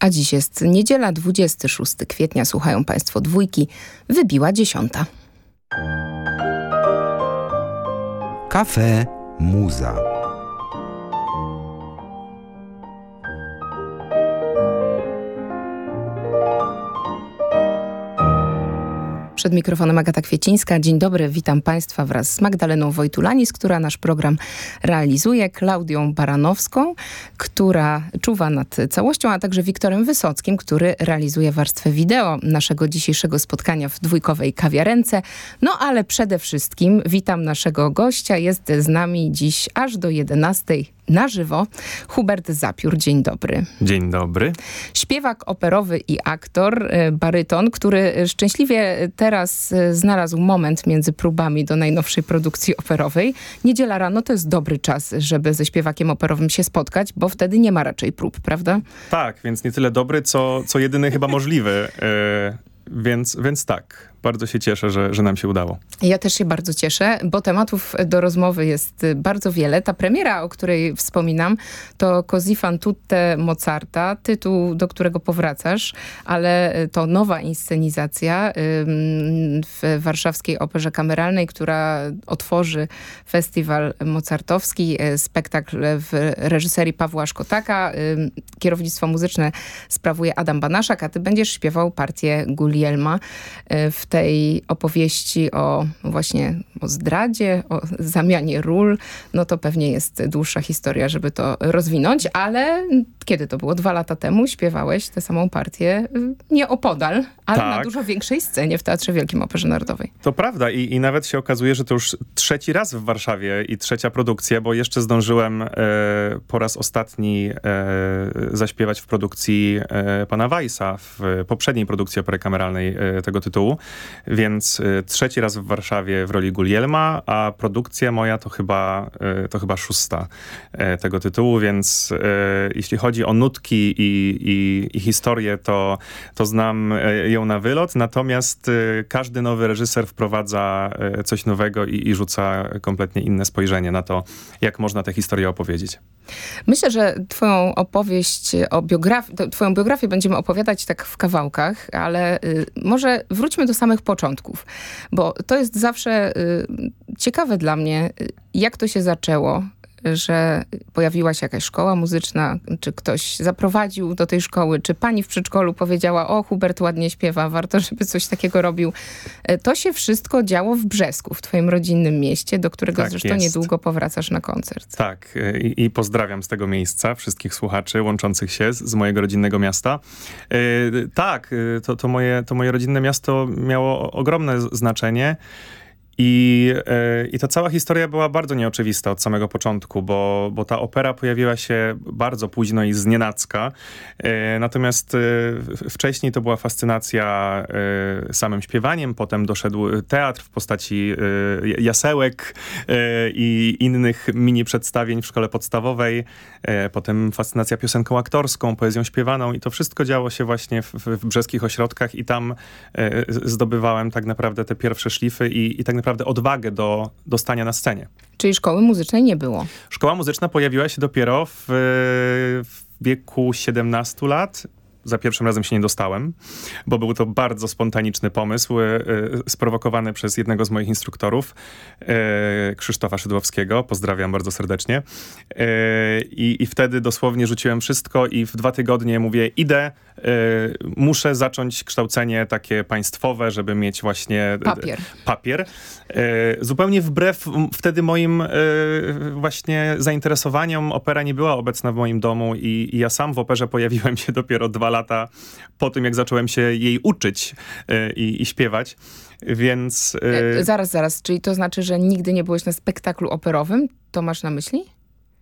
A dziś jest niedziela, 26 kwietnia. Słuchają Państwo dwójki. Wybiła dziesiąta. Kafe Muza. Przed mikrofonem Agata Kwiecińska. Dzień dobry, witam Państwa wraz z Magdaleną Wojtulanis, która nasz program realizuje, Klaudią Baranowską, która czuwa nad całością, a także Wiktorem Wysockim, który realizuje warstwę wideo naszego dzisiejszego spotkania w dwójkowej kawiarence. No ale przede wszystkim witam naszego gościa. Jest z nami dziś aż do 11 na żywo. Hubert Zapiór, dzień dobry. Dzień dobry. Śpiewak operowy i aktor, e, baryton, który szczęśliwie teraz e, znalazł moment między próbami do najnowszej produkcji operowej. Niedziela rano to jest dobry czas, żeby ze śpiewakiem operowym się spotkać, bo wtedy nie ma raczej prób, prawda? Tak, więc nie tyle dobry, co, co jedyny chyba możliwy. Yy, więc, więc tak bardzo się cieszę, że, że nam się udało. Ja też się bardzo cieszę, bo tematów do rozmowy jest bardzo wiele. Ta premiera, o której wspominam, to Così fan tutte Mozarta, tytuł, do którego powracasz, ale to nowa inscenizacja w warszawskiej Operze Kameralnej, która otworzy festiwal mozartowski, spektakl w reżyserii Pawła Szkotaka. Kierownictwo muzyczne sprawuje Adam Banaszak, a ty będziesz śpiewał partię Gulielma w tej opowieści o właśnie o zdradzie, o zamianie ról, no to pewnie jest dłuższa historia, żeby to rozwinąć, ale kiedy to było? Dwa lata temu śpiewałeś tę samą partię y, nie opodal, ale tak. na dużo większej scenie w Teatrze Wielkim Operze Narodowej. To prawda I, i nawet się okazuje, że to już trzeci raz w Warszawie i trzecia produkcja, bo jeszcze zdążyłem e, po raz ostatni e, zaśpiewać w produkcji e, pana Weissa, w poprzedniej produkcji opery kameralnej e, tego tytułu. Więc y, trzeci raz w Warszawie w roli Gulielma, a produkcja moja to chyba, y, to chyba szósta y, tego tytułu, więc jeśli chodzi o nutki i, i, i historię, to, to znam ją na wylot, natomiast każdy nowy reżyser wprowadza coś nowego i, i rzuca kompletnie inne spojrzenie na to, jak można tę historię opowiedzieć. Myślę, że twoją opowieść o biografii, twoją biografię będziemy opowiadać tak w kawałkach, ale może wróćmy do samych początków, bo to jest zawsze y, ciekawe dla mnie, y, jak to się zaczęło, że pojawiła się jakaś szkoła muzyczna, czy ktoś zaprowadził do tej szkoły, czy pani w przedszkolu powiedziała, o Hubert ładnie śpiewa, warto, żeby coś takiego robił. E, to się wszystko działo w Brzesku, w twoim rodzinnym mieście, do którego tak zresztą jest. niedługo powracasz na koncert. Tak e, I, i, pozdrawiam z tego miejsca wszystkich słuchaczy łączących się z, z mojego rodzinnego miasta. Yy, tak, to, to, moje, to moje rodzinne miasto miało ogromne znaczenie. I, e, I ta cała historia była bardzo nieoczywista od samego początku, bo, bo ta opera pojawiła się bardzo późno i znienacka. E, natomiast e, wcześniej to była fascynacja samym śpiewaniem, potem doszedł teatr w postaci jasełek i innych mini przedstawień w szkole podstawowej, potem fascynacja piosenką aktorską, poezją śpiewaną i to wszystko działo się właśnie w, w brzeskich ośrodkach i tam zdobywałem tak naprawdę te pierwsze szlify i, i tak naprawdę naprawdę odwagę do, do stania na scenie. Czyli szkoły muzycznej nie było? Szkoła muzyczna pojawiła się dopiero w, w wieku 17 lat za pierwszym razem się nie dostałem, bo był to bardzo spontaniczny pomysł, e, sprowokowany przez jednego z moich instruktorów, e, Krzysztofa Szydłowskiego. Pozdrawiam bardzo serdecznie. I, I wtedy dosłownie rzuciłem wszystko i w dwa tygodnie mówię, idę, muszę zacząć kształcenie takie państwowe, żeby mieć właśnie papier. papier. Zupełnie wbrew wtedy moim właśnie zainteresowaniom opera nie była obecna w moim domu i, i ja sam w operze pojawiłem się dopiero dwa lata lata po tym, jak zacząłem się jej uczyć e, i, i śpiewać. Więc... E, zaraz, zaraz. Czyli to znaczy, że nigdy nie byłeś na spektaklu operowym? To masz na myśli?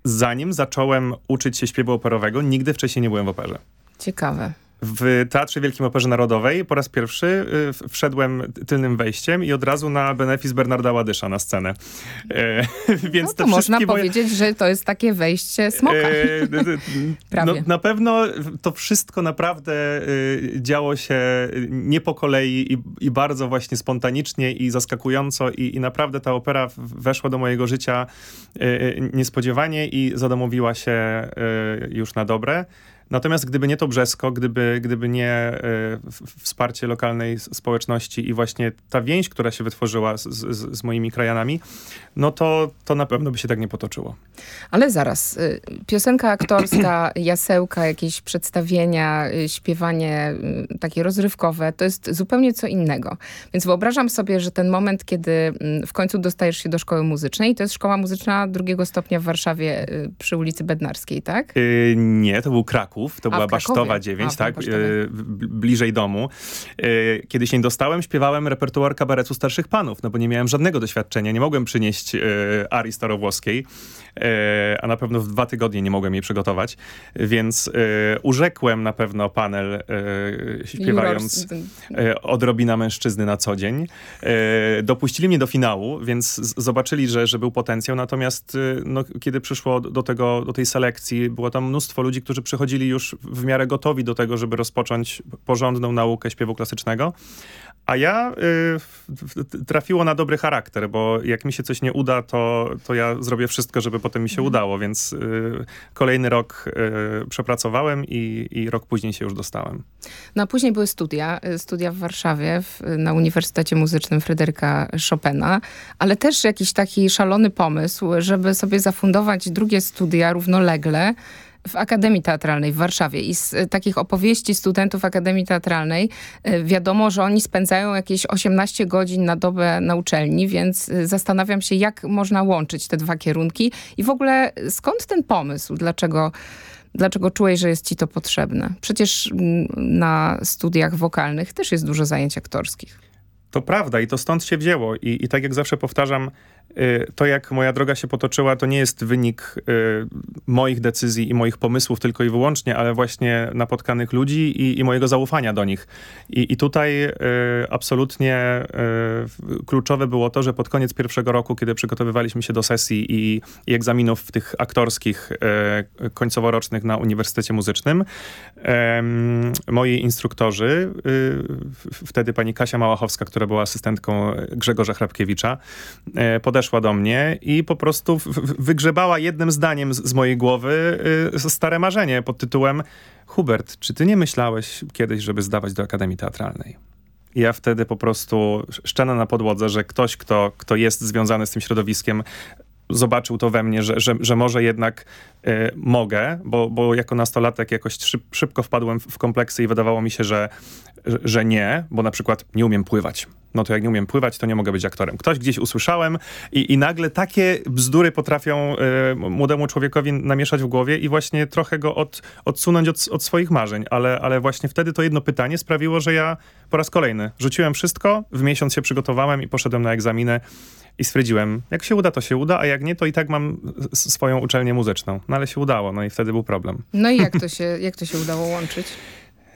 Zanim zacząłem uczyć się śpiewu operowego, nigdy wcześniej nie byłem w operze. Ciekawe. W Teatrze Wielkim Operze Narodowej po raz pierwszy y, wszedłem tylnym wejściem i od razu na benefis Bernarda Ładysza na scenę. E, więc no to można moje... powiedzieć, że to jest takie wejście smoka. E, no, na pewno to wszystko naprawdę y, działo się nie po kolei i, i bardzo właśnie spontanicznie i zaskakująco i, i, naprawdę ta opera weszła do mojego życia y, niespodziewanie i zadomowiła się już na dobre. Natomiast gdyby nie to Brzesko, gdyby, gdyby nie wsparcie lokalnej społeczności i właśnie ta więź, która się wytworzyła z, z, z moimi krajanami, no to, to na pewno by się tak nie potoczyło. Ale zaraz, piosenka aktorska, jasełka, jakieś przedstawienia, śpiewanie takie rozrywkowe, to jest zupełnie co innego. Więc wyobrażam sobie, że ten moment, kiedy mm, w końcu dostajesz się do szkoły muzycznej, to jest szkoła muzyczna drugiego stopnia w Warszawie y, przy ulicy Bednarskiej, tak? Yy, nie, to był Kraków, to A, była Basztowa 9, A, tak, yy, bliżej domu. Yy, kiedy się nie dostałem, śpiewałem repertuar kabaretu starszych panów, no bo nie miałem żadnego doświadczenia, nie mogłem przynieść yy, arii starowłoskiej, a na pewno w dwa tygodnie nie mogłem jej przygotować, więc yy, urzekłem na pewno panel śpiewając odrobina mężczyzny na co dzień. Dopuścili mnie do finału, więc zobaczyli, że, że był potencjał, natomiast no, kiedy przyszło do, tego, do tej selekcji, było tam mnóstwo ludzi, którzy przychodzili już w miarę gotowi do tego, żeby rozpocząć porządną naukę śpiewu klasycznego. A ja y, trafiło na dobry charakter, bo jak mi się coś nie uda, to, to ja zrobię wszystko, żeby potem mi się mhm. udało, więc y, kolejny rok y, przepracowałem i, i rok później się już dostałem. No a później były studia, y, studia w Warszawie w, na Uniwersytecie Muzycznym Fryderyka Chopina, ale też jakiś taki szalony pomysł, żeby sobie zafundować drugie studia równolegle w Akademii Teatralnej w Warszawie i z e, takich opowieści studentów Akademii Teatralnej e, wiadomo, że oni spędzają jakieś 18 godzin na dobę na uczelni, więc e, zastanawiam się, jak można łączyć te dwa kierunki i w ogóle skąd ten pomysł? Dlaczego Dlaczego czułeś, że jest ci to potrzebne? Przecież na studiach wokalnych też jest dużo zajęć aktorskich. To prawda i to stąd się wzięło. I, i tak jak zawsze powtarzam, to jak moja droga się potoczyła, to nie jest wynik y, moich decyzji i moich pomysłów tylko i wyłącznie, ale właśnie napotkanych ludzi i, i mojego zaufania do nich. I, i tutaj y, absolutnie kluczowe było to, że pod koniec pierwszego roku, kiedy przygotowywaliśmy się do sesji i, i egzaminów w tych aktorskich końcoworocznych na Uniwersytecie Muzycznym, moi instruktorzy, wtedy pani Kasia Małachowska, która była asystentką Grzegorza Hrabkiewicza, podeszła podeszła do mnie i po prostu wygrzebała jednym zdaniem z, z mojej głowy y, stare marzenie pod tytułem Hubert, czy ty nie myślałeś kiedyś, żeby zdawać do Akademii Teatralnej? I ja wtedy po prostu szczena na podłodze, że ktoś, kto, kto jest związany z tym środowiskiem, zobaczył to we mnie, że, że, że może jednak y, mogę, bo, bo jako nastolatek jakoś szyb, szybko wpadłem w kompleksy i wydawało mi się, że, że nie, bo na przykład nie umiem pływać no to jak nie umiem pływać, to nie mogę być aktorem. Ktoś gdzieś usłyszałem i, i nagle takie bzdury potrafią y, młodemu człowiekowi namieszać w głowie i właśnie trochę go od, odsunąć od, od, swoich marzeń. Ale, ale właśnie wtedy to jedno pytanie sprawiło, że ja po raz kolejny rzuciłem wszystko, w miesiąc się przygotowałem i poszedłem na egzaminy i stwierdziłem, jak się uda, to się uda, a jak nie, to i tak mam swoją uczelnię muzyczną. No ale się udało, no i wtedy był problem. No i jak to się, jak to się udało łączyć?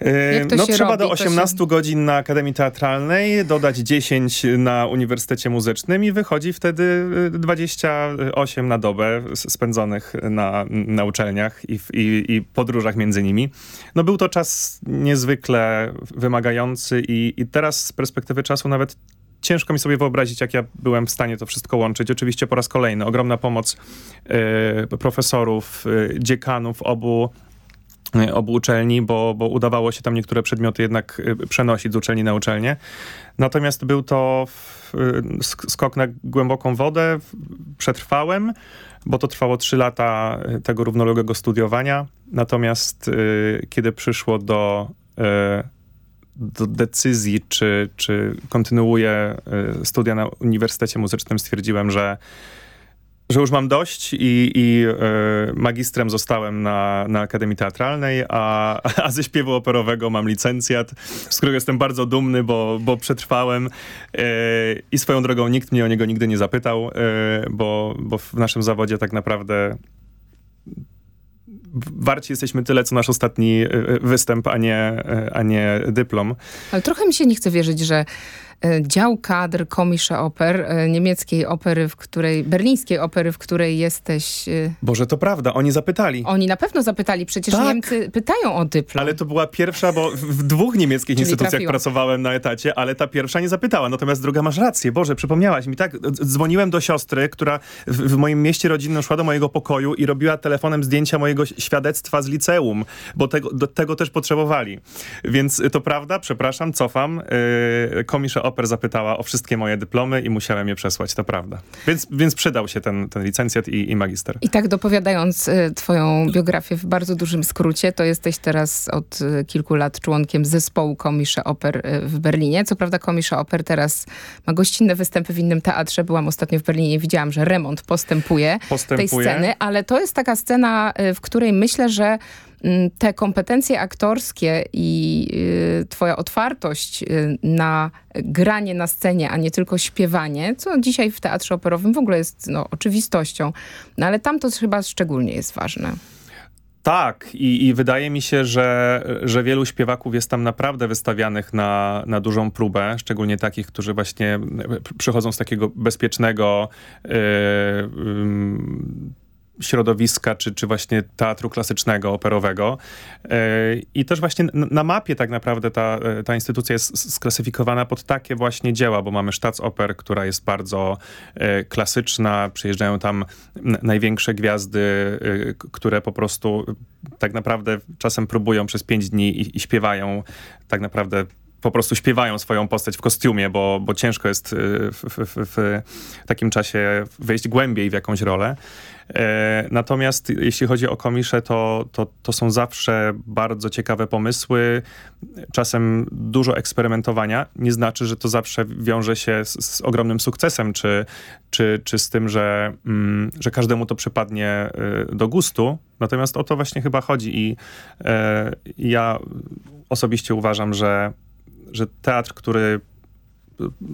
no trzeba robi, do 18 się... godzin na Akademii Teatralnej, dodać 10 na Uniwersytecie Muzycznym i wychodzi wtedy 28 y, na dobę spędzonych na, na uczelniach i, i, i podróżach między nimi. No był to czas niezwykle wymagający i, i teraz z perspektywy czasu nawet ciężko mi sobie wyobrazić, jak ja byłem w stanie to wszystko łączyć. Oczywiście po raz kolejny ogromna pomoc y, profesorów, y, dziekanów obu E, obu uczelni, bo, bo udawało się tam niektóre przedmioty jednak przenosić z uczelni na uczelnię. Natomiast był to skok na głęboką wodę. Przetrwałem, bo to trwało trzy lata tego równoległego studiowania. Natomiast kiedy przyszło do, do decyzji, czy, czy kontynuuję studia na Uniwersytecie Muzycznym, stwierdziłem, że że już mam dość i, i e, magistrem zostałem na, na Akademii Teatralnej, a, a ze śpiewu operowego mam licencjat, z którego jestem bardzo dumny, bo, bo przetrwałem e, i swoją drogą nikt mnie o niego nigdy nie zapytał, bo, bo w naszym zawodzie tak naprawdę warci jesteśmy tyle, co nasz ostatni występ, a nie, a nie dyplom. Ale trochę mi się nie chce wierzyć, że e, dział kadr Komische Oper, e, niemieckiej opery, w której, berlińskiej opery, w której jesteś. e, Boże, to prawda, oni zapytali. Oni na pewno zapytali, przecież Tak. Niemcy pytają o dyplom. Ale to była pierwsza, bo w- dwóch niemieckich Czyli instytucjach trafiło. pracowałem na etacie, ale ta pierwsza nie zapytała. Natomiast druga, masz rację. Boże, przypomniałaś mi. Tak, dzwoniłem do siostry, która w, w moim mieście rodzinnym szła do mojego pokoju i robiła telefonem zdjęcia mojego świadectwa z liceum, bo tego, do tego też potrzebowali. Więc to prawda, przepraszam, cofam. Yy, Komisza Oper zapytała o wszystkie moje dyplomy i musiałem je przesłać, to prawda. Więc, więc przydał się ten, ten licencjat i, i magister. I tak dopowiadając y, twoją biografię w bardzo dużym skrócie, to jesteś teraz od y, kilku lat członkiem zespołu Komische Oper y, w Berlinie. Co prawda Komische Oper teraz ma gościnne występy w innym teatrze. Byłam ostatnio w Berlinie i widziałam, że remont postępuje, tej Postępuje. sceny, ale to jest taka scena, y, w której myślę, że te kompetencje aktorskie i y, twoja otwartość y, na granie na scenie, a nie tylko śpiewanie, co dzisiaj w teatrze operowym w ogóle jest no, oczywistością. No ale tam to chyba szczególnie jest ważne. Tak, i, i wydaje mi się, że, że wielu śpiewaków jest tam naprawdę wystawianych na, na dużą próbę, szczególnie takich, którzy właśnie e, przychodzą z takiego bezpiecznego e, ym, środowiska, czy, czy właśnie teatru klasycznego, operowego. E, I też właśnie na, mapie tak naprawdę ta, e, ta instytucja jest sklasyfikowana pod takie właśnie dzieła, bo mamy Staatsoper, która jest bardzo e, klasyczna, przyjeżdżają tam największe gwiazdy, które po prostu tak naprawdę czasem próbują przez pięć dni i, i śpiewają tak naprawdę po prostu śpiewają swoją postać w kostiumie, bo, bo ciężko jest y, w, w, w, w takim czasie wejść głębiej w jakąś rolę. E, Natomiast jeśli chodzi o komisze, to, to, to są zawsze bardzo ciekawe pomysły, czasem dużo eksperymentowania. Nie znaczy, że to zawsze wiąże się z, z ogromnym sukcesem, czy, czy, czy z tym, że, mm, że każdemu to przypadnie y, do gustu. Natomiast o to właśnie chyba chodzi i e, ja osobiście uważam, że, że teatr, który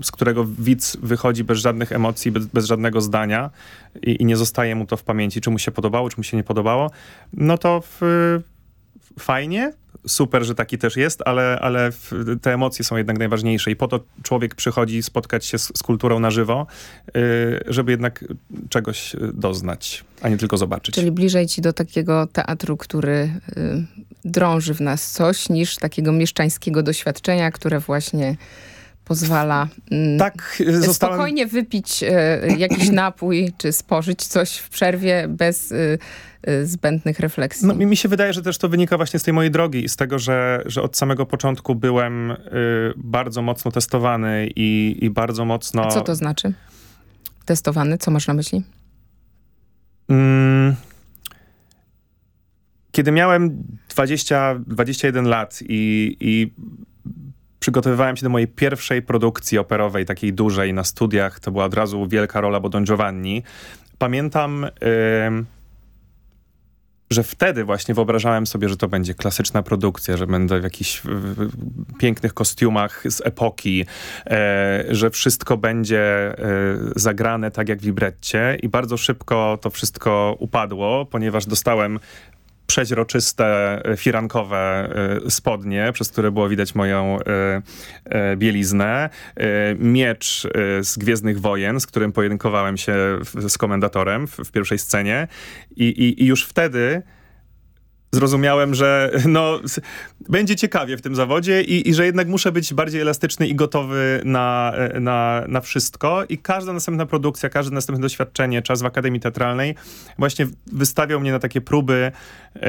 z którego widz wychodzi bez żadnych emocji, bez, bez żadnego zdania i, i nie zostaje mu to w pamięci, czy mu się podobało, czy mu się nie podobało, no to w, fajnie, super, że taki też jest, ale, ale te emocje są jednak najważniejsze i po to człowiek przychodzi spotkać się z, z kulturą na żywo, y, żeby jednak czegoś y, doznać, a nie tylko zobaczyć. Czyli bliżej ci do takiego teatru, który y, drąży w nas coś, niż takiego mieszczańskiego doświadczenia, które właśnie pozwala mm, tak, zostałem... spokojnie wypić y, jakiś napój, czy spożyć coś w przerwie bez y, zbędnych refleksji. No, mi, się wydaje, że też to wynika właśnie z tej mojej drogi i z tego, że, że od samego początku byłem y, bardzo mocno testowany i, i bardzo mocno... A co to znaczy? Testowany? Co masz na myśli? Mm, kiedy miałem 20, 21 lat i, i przygotowywałem się do mojej pierwszej produkcji operowej, takiej dużej na studiach, to była od razu wielka rola, bo Don Giovanni. Pamiętam... ym, że wtedy właśnie wyobrażałem sobie, że to będzie klasyczna produkcja, że będę w jakichś w, pięknych kostiumach z epoki, e, że wszystko będzie e, zagrane tak jak w libretcie i bardzo szybko to wszystko upadło, ponieważ dostałem przeźroczyste, e, firankowe e, spodnie, przez które było widać moją e, bieliznę, miecz z Gwiezdnych Wojen, z którym pojedynkowałem się z komendatorem w, w pierwszej scenie. I, i, i już wtedy zrozumiałem, że no, będzie ciekawie w tym zawodzie i, i że jednak muszę być bardziej elastyczny i gotowy na, e, na, na wszystko. I każda następna produkcja, każde następne doświadczenie, czas w Akademii Teatralnej właśnie wystawiał mnie na takie próby e,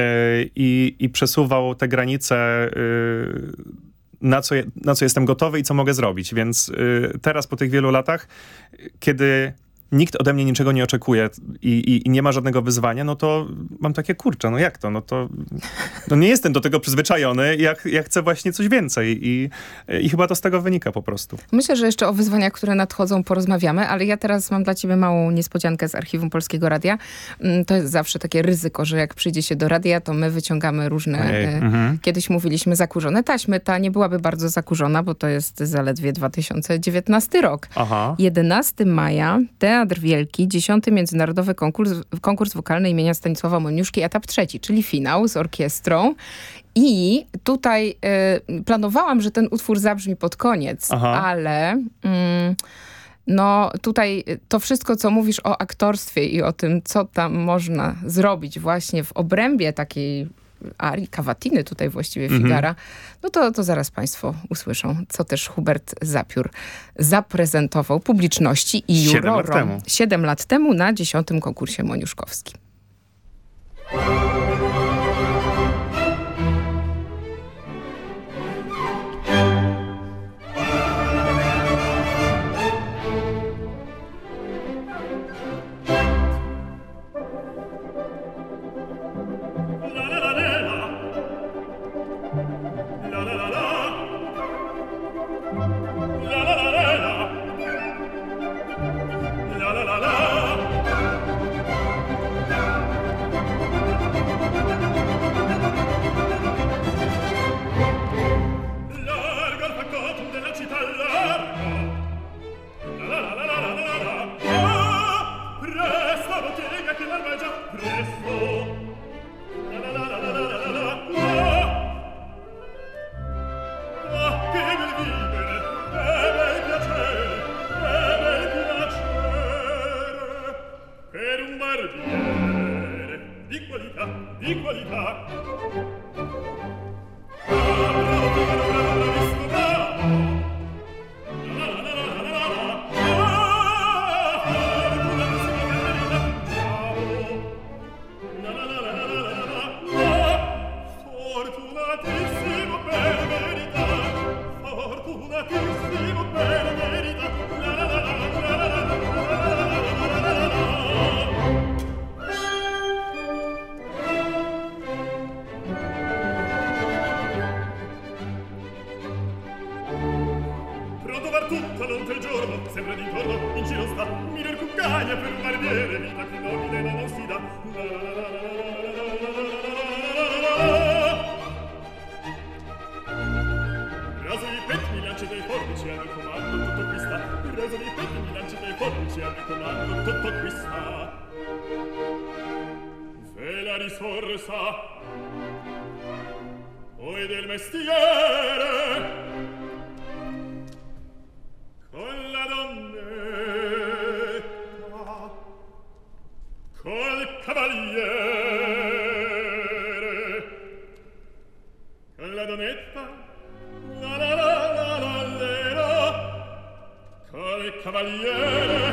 i, i przesuwał te granice e, na co, je- na co jestem gotowy i co mogę zrobić. Więc teraz po tych wielu latach, kiedy nikt ode mnie niczego nie oczekuje i, i, i nie ma żadnego wyzwania, no to mam takie, kurczę, no jak to? No to no nie jestem do tego przyzwyczajony, jak, ja chcę właśnie coś więcej i, i chyba to z tego wynika po prostu. Myślę, że jeszcze o wyzwaniach, które nadchodzą, porozmawiamy, ale ja teraz mam dla ciebie małą niespodziankę z archiwum Polskiego Radia. Mm, To jest zawsze takie ryzyko, że jak przyjdzie się do radia, to my wyciągamy różne... Ojej, e, mhm. Kiedyś mówiliśmy zakurzone taśmy. Ta nie byłaby bardzo zakurzona, bo to jest zaledwie 2019 rok. Aha. 11 maja, Teatr Teatr Wielki, dziesiąty międzynarodowy konkurs, konkurs wokalny imienia Stanisława Moniuszki, etap trzeci, czyli finał z orkiestrą. I tutaj y, planowałam, że ten utwór zabrzmi pod koniec, Aha. ale... Mm, no tutaj to wszystko, co mówisz o aktorstwie i o tym, co tam można zrobić właśnie w obrębie takiej arii, kawatiny tutaj właściwie mhm. Figara, no to, to zaraz państwo usłyszą, co też Hubert Zapiór zaprezentował publiczności i jurorom. Siedem lat temu. Siedem lat temu na dziesiątym konkursie Moniuszkowskim. non ci raccomando tutto qui sta ve la risorsa. Poi del mestiere. Con la donnetta col cavaliere. Con la donnetta. La la la. il cavaliere.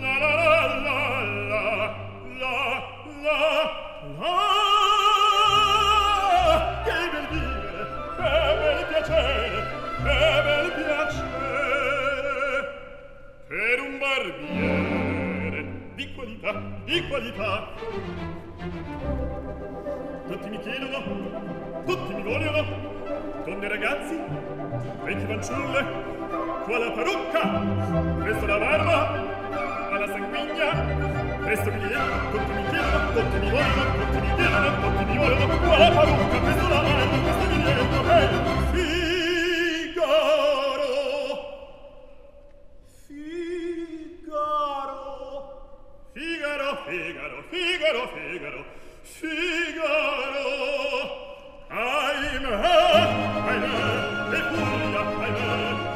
La la la la la la la la. Che bel vivere che bel piacere che bel piacere. Per un barbiere di qualità di qualità. Tutti mi chiedono tutti mi vogliono. Donne ragazzi vecchi fanciulle più alla parrucca, presto la barba, alla sanguigna, presto mi chiedevano, tutti mi chiedevano, tutti mi volevano, tutti mi chiedevano, tutti mi volevano, più alla parrucca, presto la barba, presto mi chiedevano, eh, Figaro, Figaro, Figaro, Figaro, Figaro, Figaro, I'm her, I'm her, e furia, I'm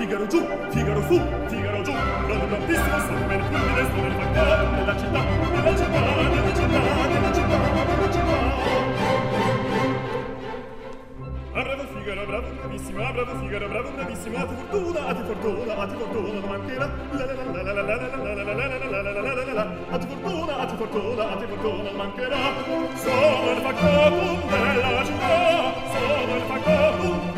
Figaro giù, Figaro fu, Figaro giù, non tantissimo sta per più di resto del fatto, nella città, nella città, nella città, nella città, nella città. Ah, bravo Figaro, bravo, bravissimo, ah, bravo Figaro, bravo, bravissimo, a te fortuna, a te fortuna, a te fortuna, non mancherà, la la la la la la la la la la la la la la la la la a te fortuna, a te fortuna, a te fortuna, non mancherà, sono il factotum della città, sono il factotum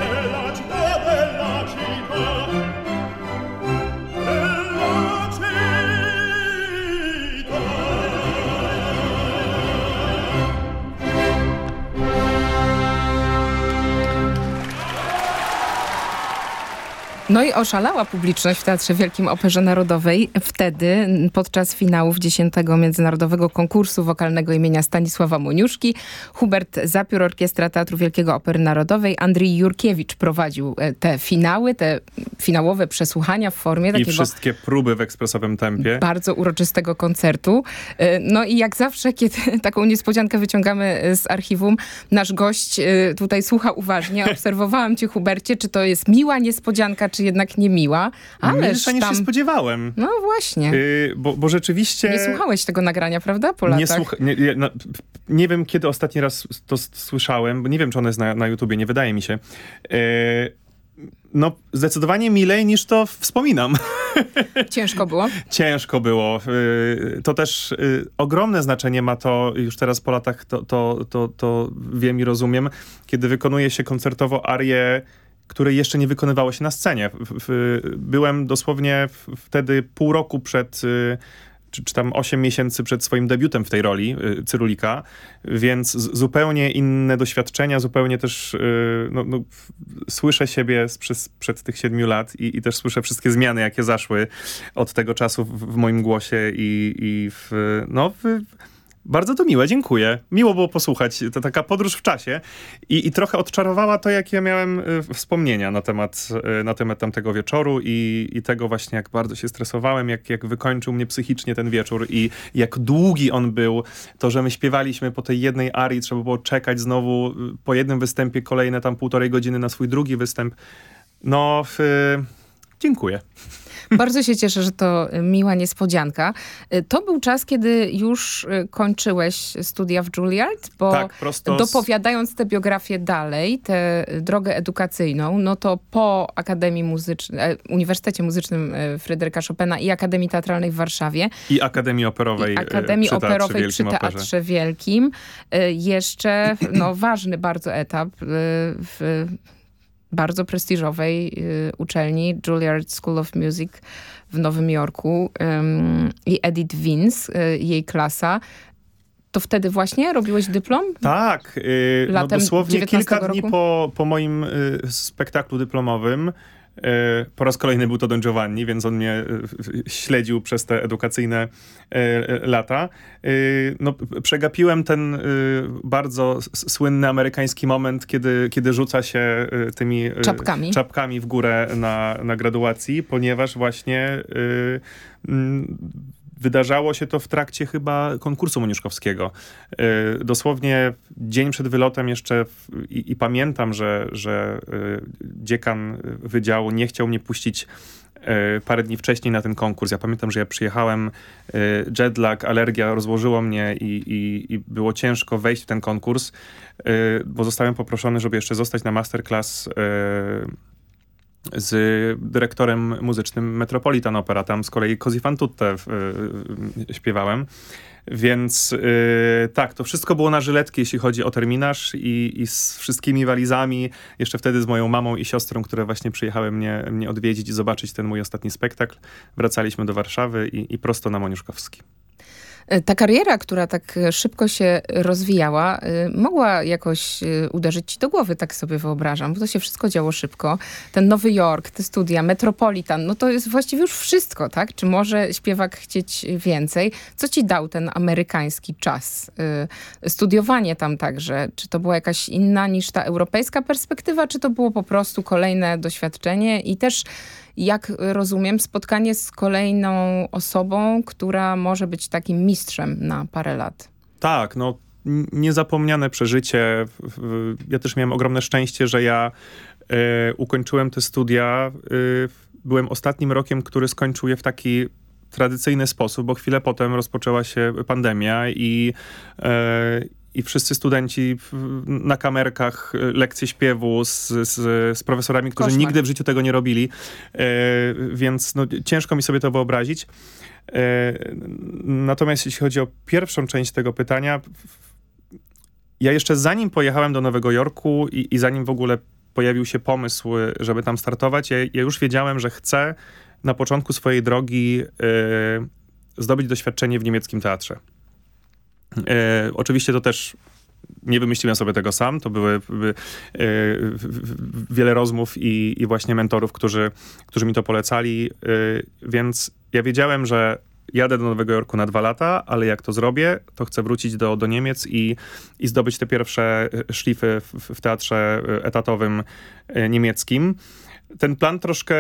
No i oszalała publiczność w Teatrze Wielkim Operze Narodowej wtedy, podczas finałów 10 Międzynarodowego Konkursu Wokalnego imienia Stanisława Moniuszki. Hubert Zapiór, Orkiestra Teatru Wielkiego Opery Narodowej. Andrzej Jurkiewicz prowadził e, te finały, te finałowe przesłuchania w formie I takiego wszystkie próby w ekspresowym tempie. bardzo uroczystego koncertu. E, No i jak zawsze, kiedy taką niespodziankę wyciągamy e, z archiwum, nasz gość tutaj słucha uważnie. Obserwowałam cię, Hubercie, czy to jest miła niespodzianka, czy jednak niemiła. Ależ Milsza niż się tam... spodziewałem. No właśnie. Yy, bo, bo rzeczywiście... Nie słuchałeś tego nagrania, prawda? Po Nie, słucha, nie, nie, no, nie wiem, kiedy ostatni raz to słyszałem, bo nie wiem, czy ono jest na, na YouTubie, nie wydaje mi się. Yy, no, zdecydowanie milej niż to wspominam. Ciężko było. Ciężko było. Yy, To też yy, ogromne znaczenie ma to, już teraz po latach to, to, to, to wiem i rozumiem, kiedy wykonuje się koncertowo arię, której jeszcze nie wykonywało się na scenie. Byłem dosłownie wtedy pół roku przed, yy, czy, czy tam 8 miesięcy przed swoim debiutem w tej roli, yy, Cyrulika, więc zupełnie inne doświadczenia, zupełnie też yy, no, no, słyszę siebie przed tych siedmiu lat i, i też słyszę wszystkie zmiany, jakie zaszły od tego czasu w, w moim głosie i, i w, no, w, bardzo to miłe, dziękuję. Miło było posłuchać. To taka podróż w czasie i, i trochę odczarowała to, jakie miałem y, wspomnienia na temat, y, na temat tamtego wieczoru i, i tego właśnie, jak bardzo się stresowałem, jak, jak wykończył mnie psychicznie ten wieczór i jak długi on był. To, że my śpiewaliśmy po tej jednej arii, trzeba było czekać znowu y, po jednym występie kolejne tam półtorej godziny na swój drugi występ. No, w, dziękuję. Bardzo się cieszę, że to miła niespodzianka. Y, To był czas, kiedy już y, kończyłeś studia w Juilliard, bo Tak, prosto dopowiadając tę biografię dalej, tę drogę edukacyjną, no to po Akademii Muzycznej, e, Uniwersytecie Muzycznym e, Fryderyka Chopina i Akademii Teatralnej w Warszawie, I Akademii Operowej. i Akademii przy Teatrze Operowej Wielkim przy. Teatrze Wielkim. Y, Jeszcze no, ważny bardzo etap w bardzo prestiżowej y, uczelni Juilliard School of Music w Nowym Jorku i Edith Vince, y, jej klasa. To wtedy właśnie robiłeś dyplom? Tak, y, no dosłownie 19 kilka dni po, po moim y, spektaklu dyplomowym. Y, Po raz kolejny był to Don Giovanni, więc on mnie y, śledził przez te edukacyjne y, lata. No, przegapiłem ten bardzo słynny amerykański moment, kiedy, kiedy rzuca się tymi Czapkami. czapkami w górę na, na graduacji, ponieważ właśnie wydarzało się to w trakcie chyba konkursu moniuszkowskiego. Y, Dosłownie dzień przed wylotem jeszcze i, i pamiętam, że, że y, dziekan wydziału nie chciał mnie puścić y, parę dni wcześniej na ten konkurs. Ja pamiętam, że ja przyjechałem, jetlag, alergia rozłożyło mnie i, i, i było ciężko wejść w ten konkurs, bo zostałem poproszony, żeby jeszcze zostać na masterclass z dyrektorem muzycznym Metropolitan Opera. Tam z kolei Così fan tutte y, śpiewałem. Więc y, tak, to wszystko było na żyletki, jeśli chodzi o terminarz i, i z wszystkimi walizami. Jeszcze wtedy z moją mamą i siostrą, które właśnie przyjechały mnie, mnie odwiedzić i zobaczyć ten mój ostatni spektakl. Wracaliśmy do Warszawy i, i prosto na Moniuszkowski. Y, Ta kariera, która tak y, szybko się rozwijała, y, mogła jakoś uderzyć ci do głowy, tak sobie wyobrażam, bo to się wszystko działo szybko. Ten Nowy Jork, te studia, Metropolitan, no to jest właściwie już wszystko, tak? Czy może śpiewak chcieć więcej? Co ci dał ten amerykański czas? Studiowanie tam także, czy to była jakaś inna niż ta europejska perspektywa, czy to było po prostu kolejne doświadczenie i też jak rozumiem, spotkanie z kolejną osobą, która może być takim mistrzem na parę lat. Tak, no niezapomniane przeżycie. Ja też miałem ogromne szczęście, że ja e, ukończyłem te studia. E, byłem ostatnim rokiem, który skończył je w taki tradycyjny sposób, bo chwilę potem rozpoczęła się pandemia i, e, i wszyscy studenci na kamerkach e, lekcje śpiewu z, z, z profesorami, którzy Koszmar. nigdy w życiu tego nie robili, e, więc no, ciężko mi sobie to wyobrazić. E, Natomiast jeśli chodzi o pierwszą część tego pytania, ja jeszcze zanim pojechałem do Nowego Jorku i, i zanim w ogóle pojawił się pomysł, żeby tam startować, ja, ja już wiedziałem, że chcę na początku swojej drogi e, zdobyć doświadczenie w niemieckim teatrze. E, oczywiście to też nie wymyśliłem sobie tego sam, to były, były wiele rozmów i, i, właśnie mentorów, którzy, którzy mi to polecali, więc ja wiedziałem, że jadę do Nowego Jorku na dwa lata, ale jak to zrobię, to chcę wrócić do, do Niemiec i, i zdobyć te pierwsze szlify w, w teatrze etatowym niemieckim. Ten plan troszkę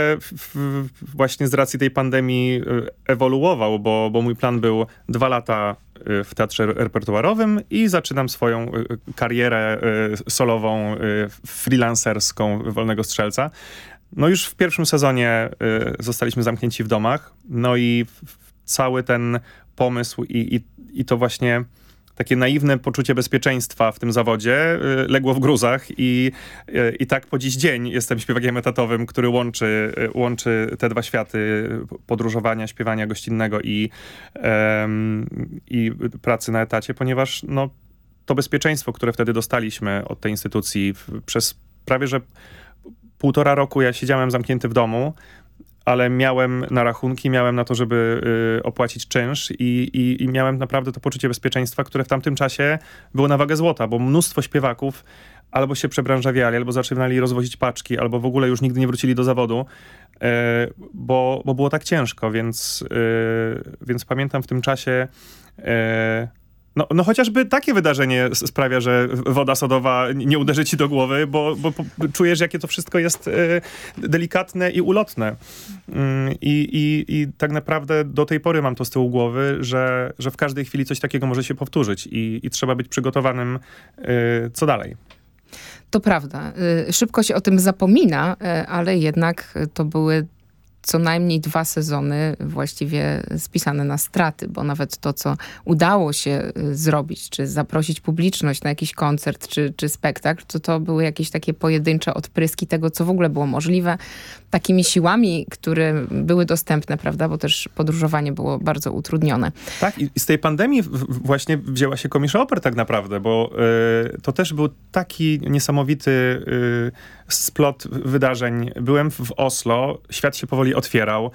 właśnie z racji tej pandemii e, ewoluował, bo, bo mój plan był dwa lata e, w teatrze repertuarowym i zaczynam swoją e, karierę solową, freelancerską Wolnego Strzelca. No już w pierwszym sezonie zostaliśmy zamknięci w domach, no i cały ten pomysł i, i, i to właśnie takie naiwne poczucie bezpieczeństwa w tym zawodzie y, legło w gruzach i, y, i tak po dziś dzień jestem śpiewakiem etatowym, który łączy, y, łączy te dwa światy podróżowania, śpiewania gościnnego i, um, i pracy na etacie, ponieważ no, to bezpieczeństwo, które wtedy dostaliśmy od tej instytucji przez prawie że półtora roku ja siedziałem zamknięty w domu, ale miałem na rachunki, miałem na to, żeby y, opłacić czynsz i, i, i, miałem naprawdę to poczucie bezpieczeństwa, które w tamtym czasie było na wagę złota, bo mnóstwo śpiewaków albo się przebranżawiali, albo zaczynali rozwozić paczki, albo w ogóle już nigdy nie wrócili do zawodu, y, bo, bo było tak ciężko, więc, y, więc pamiętam w tym czasie y, no, no chociażby takie wydarzenie sprawia, że woda sodowa nie uderzy ci do głowy, bo, bo, czujesz, jakie to wszystko jest y, delikatne i ulotne. Y, i, I tak naprawdę do tej pory mam to z tyłu głowy, że, że w każdej chwili coś takiego może się powtórzyć i, i trzeba być przygotowanym, y, co dalej. To prawda. Szybko się o tym zapomina, ale jednak to były co najmniej dwa sezony właściwie spisane na straty, bo nawet to, co udało się y, zrobić, czy zaprosić publiczność na jakiś koncert, czy, czy spektakl, to to były jakieś takie pojedyncze odpryski tego, co w ogóle było możliwe, takimi siłami, które były dostępne, prawda, bo też podróżowanie było bardzo utrudnione. Tak, i z tej pandemii właśnie wzięła się komisza oper tak naprawdę, bo y, to też był taki niesamowity y, splot wydarzeń. Byłem w Oslo, świat się powoli otwierał.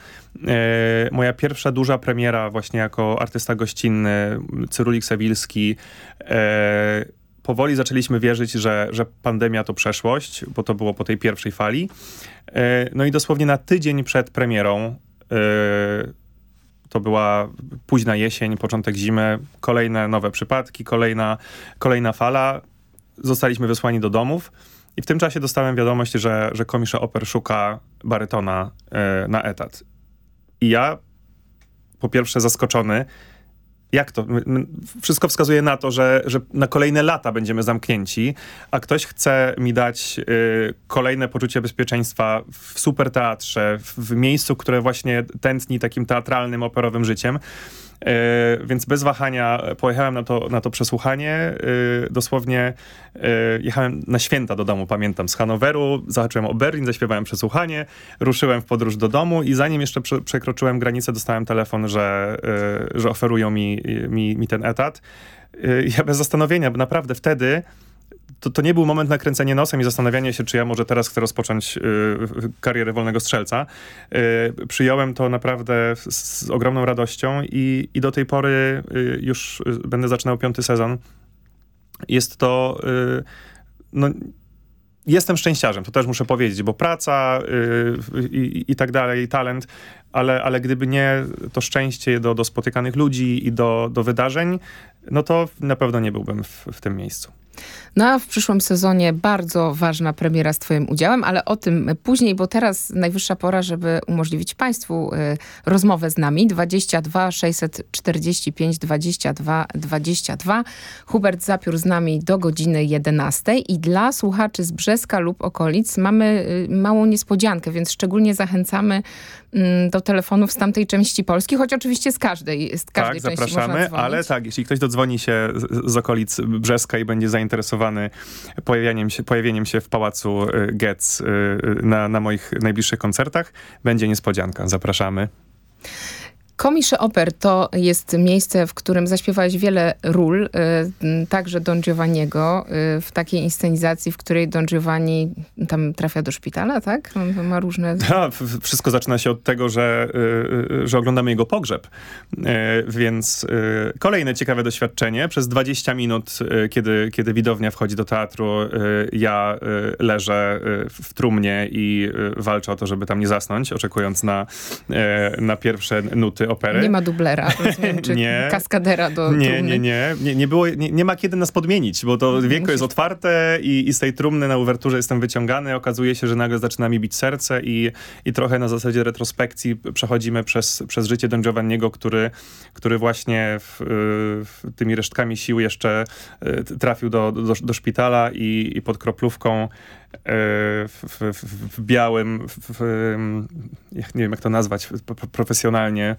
E, moja pierwsza duża premiera właśnie jako artysta gościnny, Cyrulik Sewilski. E, powoli zaczęliśmy wierzyć, że, że pandemia to przeszłość, bo to było po tej pierwszej fali. E, no i dosłownie na tydzień przed premierą to była późna jesień, początek zimy, kolejne nowe przypadki, kolejna, kolejna fala. Zostaliśmy wysłani do domów. I w tym czasie dostałem wiadomość, że, że komisza oper szuka barytona e, na etat. I ja po pierwsze zaskoczony, jak to? Wszystko wskazuje na to, że, że na kolejne lata będziemy zamknięci, a ktoś chce mi dać y, kolejne poczucie bezpieczeństwa w super teatrze, w, w miejscu, które właśnie tętni takim teatralnym, operowym życiem. E, więc bez wahania pojechałem na to, na to przesłuchanie. E, dosłownie e, jechałem na święta do domu, pamiętam, z Hanoweru, zahaczyłem o Berlin, zaśpiewałem przesłuchanie, ruszyłem w podróż do domu i zanim jeszcze prze, przekroczyłem granicę, dostałem telefon, że, że oferują mi, mi, mi ten etat. Ja bez zastanowienia, bo naprawdę wtedy to, to nie był moment na kręcenie nosem i zastanawianie się, czy ja może teraz chcę rozpocząć y, karierę wolnego strzelca. Y, przyjąłem to naprawdę z, z ogromną radością i, i do tej pory y, już y, będę zaczynał piąty sezon. Jest to y, no, jestem szczęściarzem, to też muszę powiedzieć, bo praca yy, i, i, tak dalej, talent, ale, ale gdyby nie to szczęście do, do spotykanych ludzi i do, do wydarzeń, no to na pewno nie byłbym w, w tym miejscu. No a w przyszłym sezonie bardzo ważna premiera z twoim udziałem, ale o tym później, bo teraz najwyższa pora, żeby umożliwić państwu y, rozmowę z nami. 22 645 22 22. Hubert Zapiór z nami do godziny 11 i dla słuchaczy z Brzeska lub okolic mamy y, małą niespodziankę, więc szczególnie zachęcamy do telefonów z tamtej części Polski, choć oczywiście z każdej, z każdej tak, części zapraszamy, ale tak, jeśli ktoś dodzwoni się z, z okolic Brzeska i będzie zainteresowany pojawieniem się, pojawieniem się w Pałacu y, Getz y, na, na moich najbliższych koncertach. Będzie niespodzianka. Zapraszamy. Komisze Oper to jest miejsce, w którym zaśpiewałeś wiele ról, y, także Don Giovanniego, y, w takiej inscenizacji, w której Don Giovanni tam trafia do szpitala, tak? On ma różne... Wszystko zaczyna się od tego, że, y, że oglądamy jego pogrzeb. Więc kolejne ciekawe doświadczenie. Przez 20 minut, kiedy, kiedy widownia wchodzi do teatru, ja leżę w trumnie i walczę o to, żeby tam nie zasnąć, oczekując na, na pierwsze nuty opery. Nie ma dublera, rozumiem, czy Nie. kaskadera do Nie, trumny. nie, nie. Nie, nie, było, nie, nie ma kiedy nas podmienić, bo to wieko Musisz- jest otwarte i, i z tej trumny na uwerturze jestem wyciągany. Okazuje się, że nagle zaczyna mi bić serce i, i trochę na zasadzie retrospekcji przechodzimy przez, przez życie Don Giovanniego, który, który właśnie w, w tymi resztkami sił jeszcze y, trafił do, do, do szpitala i, i pod kroplówką w, w, w, białym, w, nie wiem jak to nazwać profesjonalnie,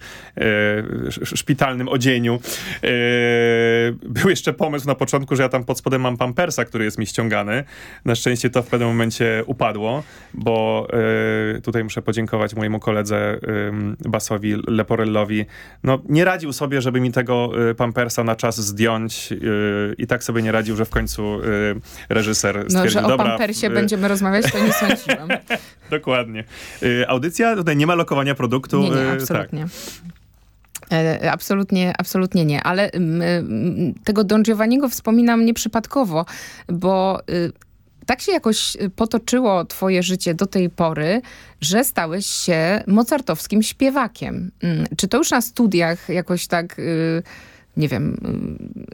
sz- szpitalnym odzieniu. Y, Był jeszcze pomysł na początku, że ja tam pod spodem mam pampersa, który jest mi ściągany. Na szczęście to w pewnym momencie upadło, bo y, tutaj muszę podziękować mojemu koledze Basowi Leporellowi. No, nie radził sobie, żeby mi tego pampersa na czas zdjąć i tak sobie nie radził, że w końcu reżyser No, stwierdził, że o dobra... pampersie będziemy rozmawiać, to nie sądziłam. Dokładnie. Y, audycja, tutaj nie ma lokowania produktu. Nie, nie, y, tak. absolutnie. E, Absolutnie, absolutnie nie, ale mm, mm, tego Don Giovanniego wspominam nieprzypadkowo, bo y, tak się jakoś y, potoczyło twoje życie do tej pory, że stałeś się mozartowskim śpiewakiem. Mm, Czy to już na studiach jakoś tak, y, nie wiem,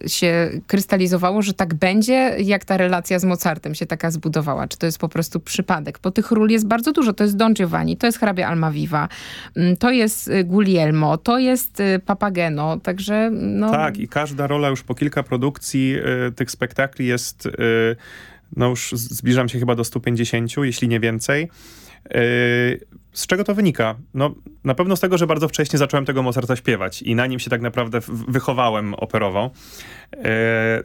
y, się krystalizowało, że tak będzie, jak ta relacja z Mozartem się taka zbudowała? Czy to jest po prostu przypadek? Bo tych ról jest bardzo dużo. To jest Don Giovanni, to jest hrabia Almaviva, mm, to jest y, Guglielmo, to jest y, Papageno, także no... Tak, i każda rola już po kilka produkcji y, tych spektakli jest, y, no już zbliżam się chyba do 150, jeśli nie więcej. Y, z czego to wynika? No, na pewno z tego, że bardzo wcześnie zacząłem tego Mozarta śpiewać i na nim się tak naprawdę wychowałem operowo. Y,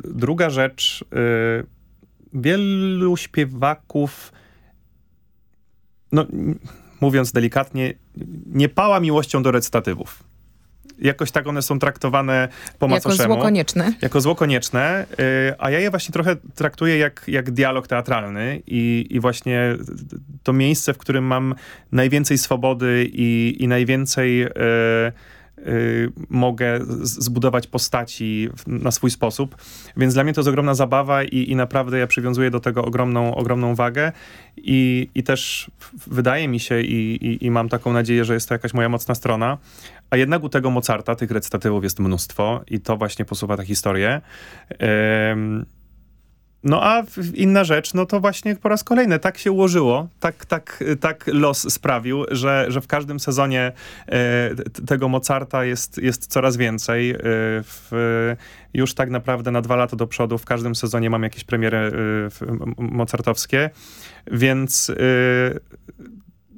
druga rzecz, y, wielu śpiewaków, no mówiąc delikatnie, nie pała miłością do recytatywów. Jakoś tak one są traktowane po jako macoszemu. zło konieczne. Jako zło konieczne, y, a ja je właśnie trochę traktuję jak, jak dialog teatralny i, i właśnie to miejsce, w którym mam najwięcej swobody i, i najwięcej y, y, mogę z- zbudować postaci na swój sposób. Więc dla mnie to jest ogromna zabawa i, i naprawdę ja przywiązuję do tego ogromną, ogromną wagę i, i też wydaje mi się i, i, i mam taką nadzieję, że jest to jakaś moja mocna strona, a jednak u tego Mozarta tych recytatywów jest mnóstwo i to właśnie posuwa tę historię. No a inna rzecz, no to właśnie po raz kolejny tak się ułożyło, tak, tak, tak los sprawił, że, że w każdym sezonie e, tego Mozarta jest, jest coraz więcej. E, w, już tak naprawdę na dwa lata do przodu w każdym sezonie mam jakieś premiery e, mozartowskie, więc e,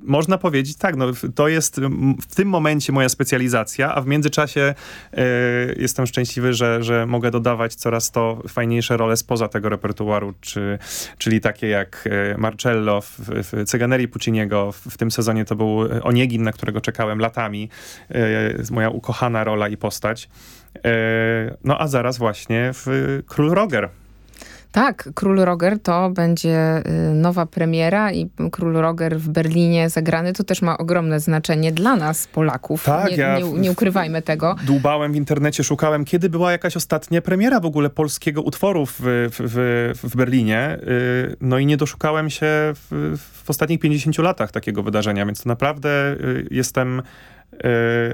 można powiedzieć, tak, no, to jest w tym momencie moja specjalizacja, a w międzyczasie e, jestem szczęśliwy, że, że mogę dodawać coraz to fajniejsze role spoza tego repertuaru, czy, czyli takie jak e, Marcello w, w Cyganerii Pucciniego. W, w tym sezonie to był e, Oniegin, na którego czekałem latami. Moja ukochana rola i postać. No a zaraz właśnie w Król Roger. Tak, Król Roger to będzie y, nowa premiera i Król Roger w Berlinie zagrany to też ma ogromne znaczenie dla nas, Polaków. Tak, nie, ja nie, nie ukrywajmy tego. Dłubałem w internecie, szukałem, kiedy była jakaś ostatnia premiera w ogóle polskiego utworu w, w, w, w Berlinie. Y, No i nie doszukałem się w, w ostatnich 50 latach takiego wydarzenia, więc to naprawdę y, jestem... y,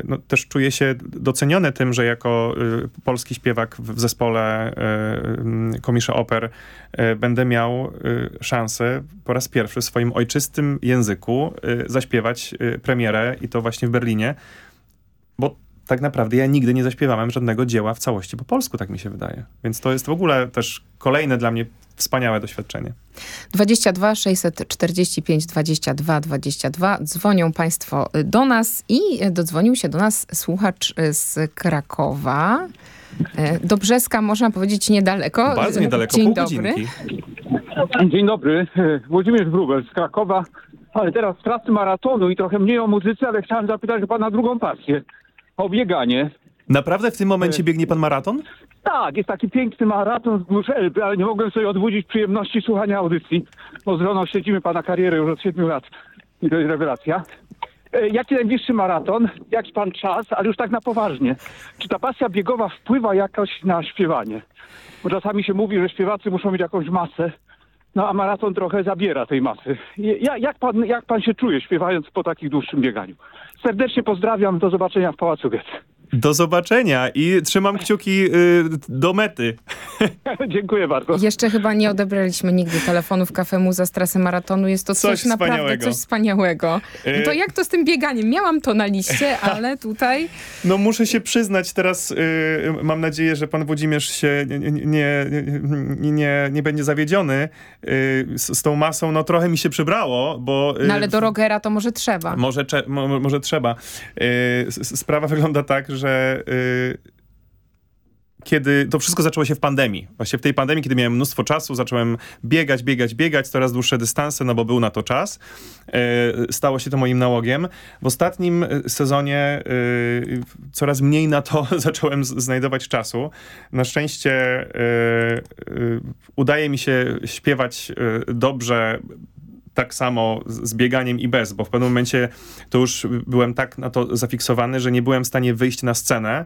No, też czuję się doceniony tym, że jako y, polski śpiewak w zespole y, Komisza Oper y, będę miał szansę po raz pierwszy w swoim ojczystym języku zaśpiewać premierę i to właśnie w Berlinie bo tak naprawdę ja nigdy nie zaśpiewałem żadnego dzieła w całości po polsku, tak mi się wydaje. Więc to jest w ogóle też kolejne dla mnie wspaniałe doświadczenie. 22 645 22 22 dzwonią Państwo do nas i dodzwonił się do nas słuchacz z Krakowa. Do Brzeska można powiedzieć niedaleko. Bardzo niedaleko, Dzień pół dobry. godzinki. Dzień dobry, Włodzimierz Wróbel z Krakowa, ale teraz w pracy maratonu i trochę mniej o muzyce, ale chciałem zapytać o pana drugą pasję. o bieganie. Naprawdę w tym momencie biegnie pan maraton? Tak, jest taki piękny maraton wzdłuż Elby, ale nie mogłem sobie odwrócić przyjemności słuchania audycji, bo z żoną śledzimy pana karierę już od 7 lat i to jest rewelacja. E, Jaki najbliższy maraton? Jaki pan czas? Ale już tak na poważnie. Czy ta pasja biegowa wpływa jakoś na śpiewanie? Bo czasami się mówi, że śpiewacy muszą mieć jakąś masę, no a maraton trochę zabiera tej masy. Ja, jak, pan, jak pan się czuje śpiewając po takim dłuższym bieganiu? Serdecznie pozdrawiam, do zobaczenia w Pałacu Getz. Do zobaczenia i trzymam kciuki y, do mety. Dziękuję bardzo. Jeszcze chyba nie odebraliśmy nigdy telefonu w Cafe Muza z trasy maratonu. Jest to coś, Coś naprawdę wspaniałego. coś wspaniałego. No to Y- jak to z tym bieganiem? Miałam to na liście, ale tutaj... No muszę się przyznać teraz, y, mam nadzieję, że pan Włodzimierz się nie, nie, nie, nie, nie będzie zawiedziony y, z, z tą masą. No trochę mi się przybrało, bo... y, No ale do Rogera to może trzeba. Może, może trzeba. S- sprawa wygląda tak, że yy, kiedy to wszystko zaczęło się w pandemii. Właśnie w tej pandemii, kiedy miałem mnóstwo czasu, zacząłem biegać, biegać, biegać, coraz dłuższe dystanse, no bo był na to czas. Yy, stało się to moim nałogiem. W ostatnim y, sezonie coraz mniej na to zacząłem znajdować czasu. Na szczęście udaje mi się śpiewać dobrze tak samo z bieganiem i bez, bo w pewnym momencie to już byłem tak na to zafiksowany, że nie byłem w stanie wyjść na scenę,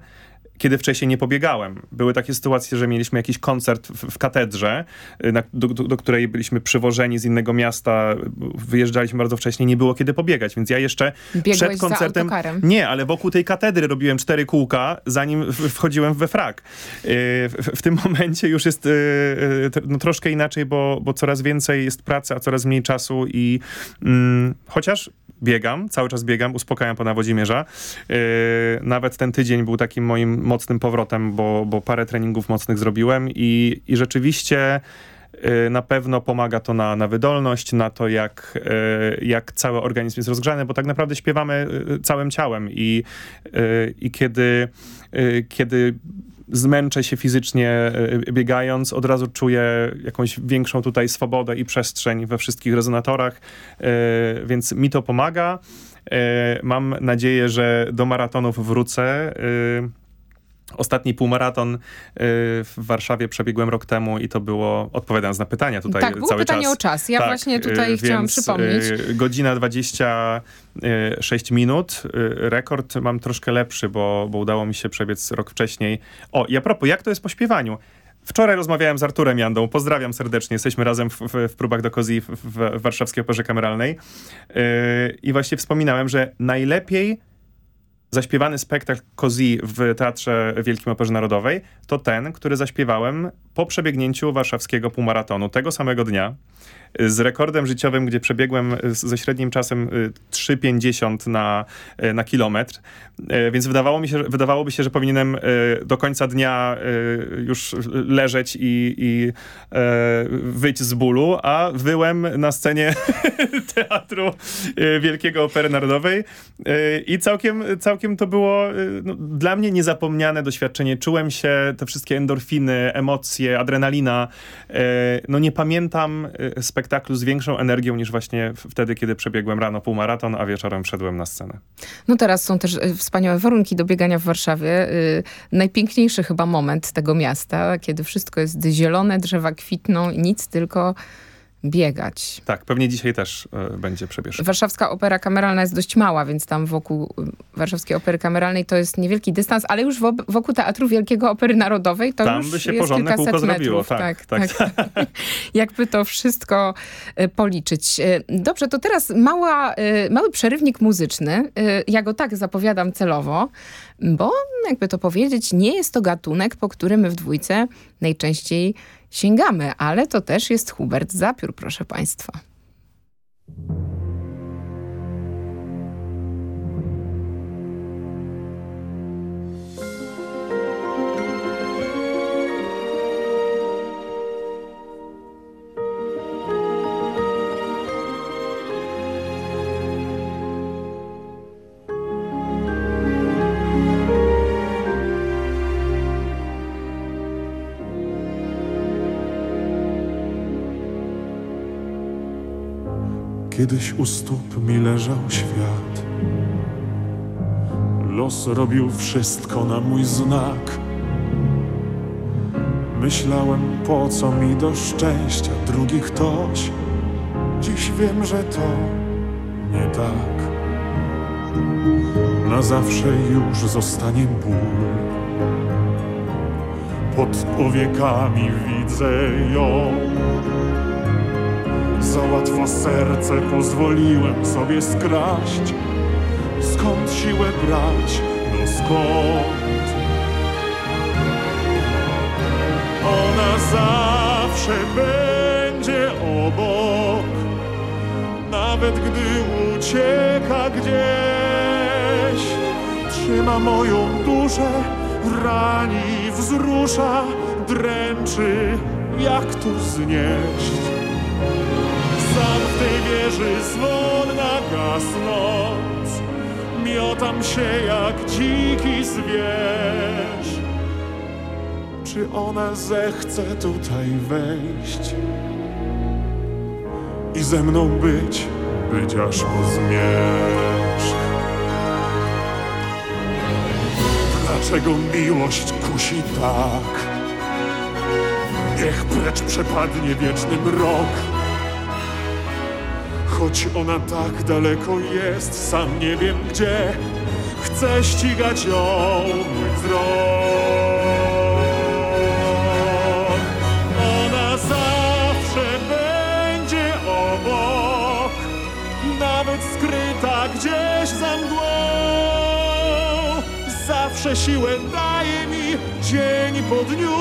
kiedy wcześniej nie pobiegałem. Były takie sytuacje, że mieliśmy jakiś koncert w, w katedrze, y, na, do, do, do której byliśmy przywożeni z innego miasta, wyjeżdżaliśmy bardzo wcześnie, nie było kiedy pobiegać, więc ja jeszcze Biegłeś przed koncertem... Nie, ale wokół tej katedry robiłem cztery kółka, zanim wchodziłem we frak. Y, W, w tym momencie już jest y, no, troszkę inaczej, bo, bo coraz więcej jest pracy, a coraz mniej czasu i mm, chociaż biegam, cały czas biegam, uspokajam pana Włodzimierza. Nawet ten tydzień był takim moim mocnym powrotem, bo, bo parę treningów mocnych zrobiłem i, i rzeczywiście yy, na pewno pomaga to na, na wydolność, na to, jak, yy, jak cały organizm jest rozgrzany, bo tak naprawdę śpiewamy yy, całym ciałem i, i kiedy, kiedy zmęczę się fizycznie biegając, od razu czuję jakąś większą tutaj swobodę i przestrzeń we wszystkich rezonatorach, więc mi to pomaga. Mam nadzieję, że do maratonów wrócę. Ostatni półmaraton yy, w Warszawie przebiegłem rok temu i to było, odpowiadając na pytania tutaj tak, było cały pytanie czas. o czas. Ja Tak, właśnie tutaj y, chciałam więc, przypomnieć. y, Godzina 26 minut. Y, Rekord mam troszkę lepszy, bo, bo udało mi się przebiec rok wcześniej. O, i a propos, jak to jest po śpiewaniu? Wczoraj rozmawiałem z Arturem Jandą, pozdrawiam serdecznie, jesteśmy razem w, w, w próbach do Kozji w, w, w Warszawskiej Operze Kameralnej yy, i właśnie wspominałem, że najlepiej zaśpiewany spektakl Kozji w Teatrze Wielkim Operze Narodowej to ten, który zaśpiewałem po przebiegnięciu warszawskiego półmaratonu tego samego dnia z rekordem życiowym, gdzie przebiegłem z- ze średnim czasem y, 3,50 na, y, na kilometr. Więc wydawało mi się, wydawałoby się, że powinienem do końca dnia już leżeć i, i e, wyjść z bólu, a wyłem na scenie Teatru Wielkiego Opery Narodowej i całkiem, całkiem to było no, dla mnie niezapomniane doświadczenie. Czułem się, te wszystkie endorfiny, emocje, adrenalina. No nie pamiętam y, spektaklu z większą energią niż właśnie wtedy, kiedy przebiegłem rano półmaraton, a wieczorem wszedłem na scenę. No teraz są też e, wspaniałe warunki do biegania w Warszawie. Y, Najpiękniejszy chyba moment tego miasta, kiedy wszystko jest zielone, drzewa kwitną i nic, tylko biegać. Tak, pewnie dzisiaj też y, będzie przebieżka. Warszawska Opera Kameralna jest dość mała, więc tam wokół y, Warszawskiej Opery Kameralnej to jest niewielki dystans, ale już wo- wokół Teatru Wielkiego Opery Narodowej to Tam już by się jest porządne kółko metrów. zrobiło, tak, tak. Jakby to wszystko y, policzyć. Y, Dobrze, to teraz mała, mały przerywnik muzyczny. Ja go tak zapowiadam celowo, bo jakby to powiedzieć, nie jest to gatunek, po który my w dwójce najczęściej sięgamy, ale to też jest Hubert Zapiór, proszę państwa. Kiedyś u stóp mi leżał świat. Los robił wszystko na mój znak. Myślałem, po co mi do szczęścia drugi ktoś. Dziś wiem, że to nie tak. Na zawsze już zostanie ból. Pod powiekami widzę ją. Za łatwo serce pozwoliłem sobie skraść. Skąd siłę brać? No skąd? Ona zawsze będzie obok, nawet gdy ucieka gdzieś. Trzyma moją duszę, rani, wzrusza, dręczy, jak tu znieść? Sam w tej wieży zwolna gasnąc, miotam się jak dziki zwierz. Czy ona zechce tutaj wejść i ze mną być, być aż po zmierzch? Dlaczego miłość kusi tak? Niech precz przepadnie wieczny mrok. Choć ona tak daleko jest, sam nie wiem gdzie, chcę ścigać ją mój wzrok. Ona zawsze będzie obok, nawet skryta gdzieś za mgłą. Zawsze siłę daje mi dzień po dniu,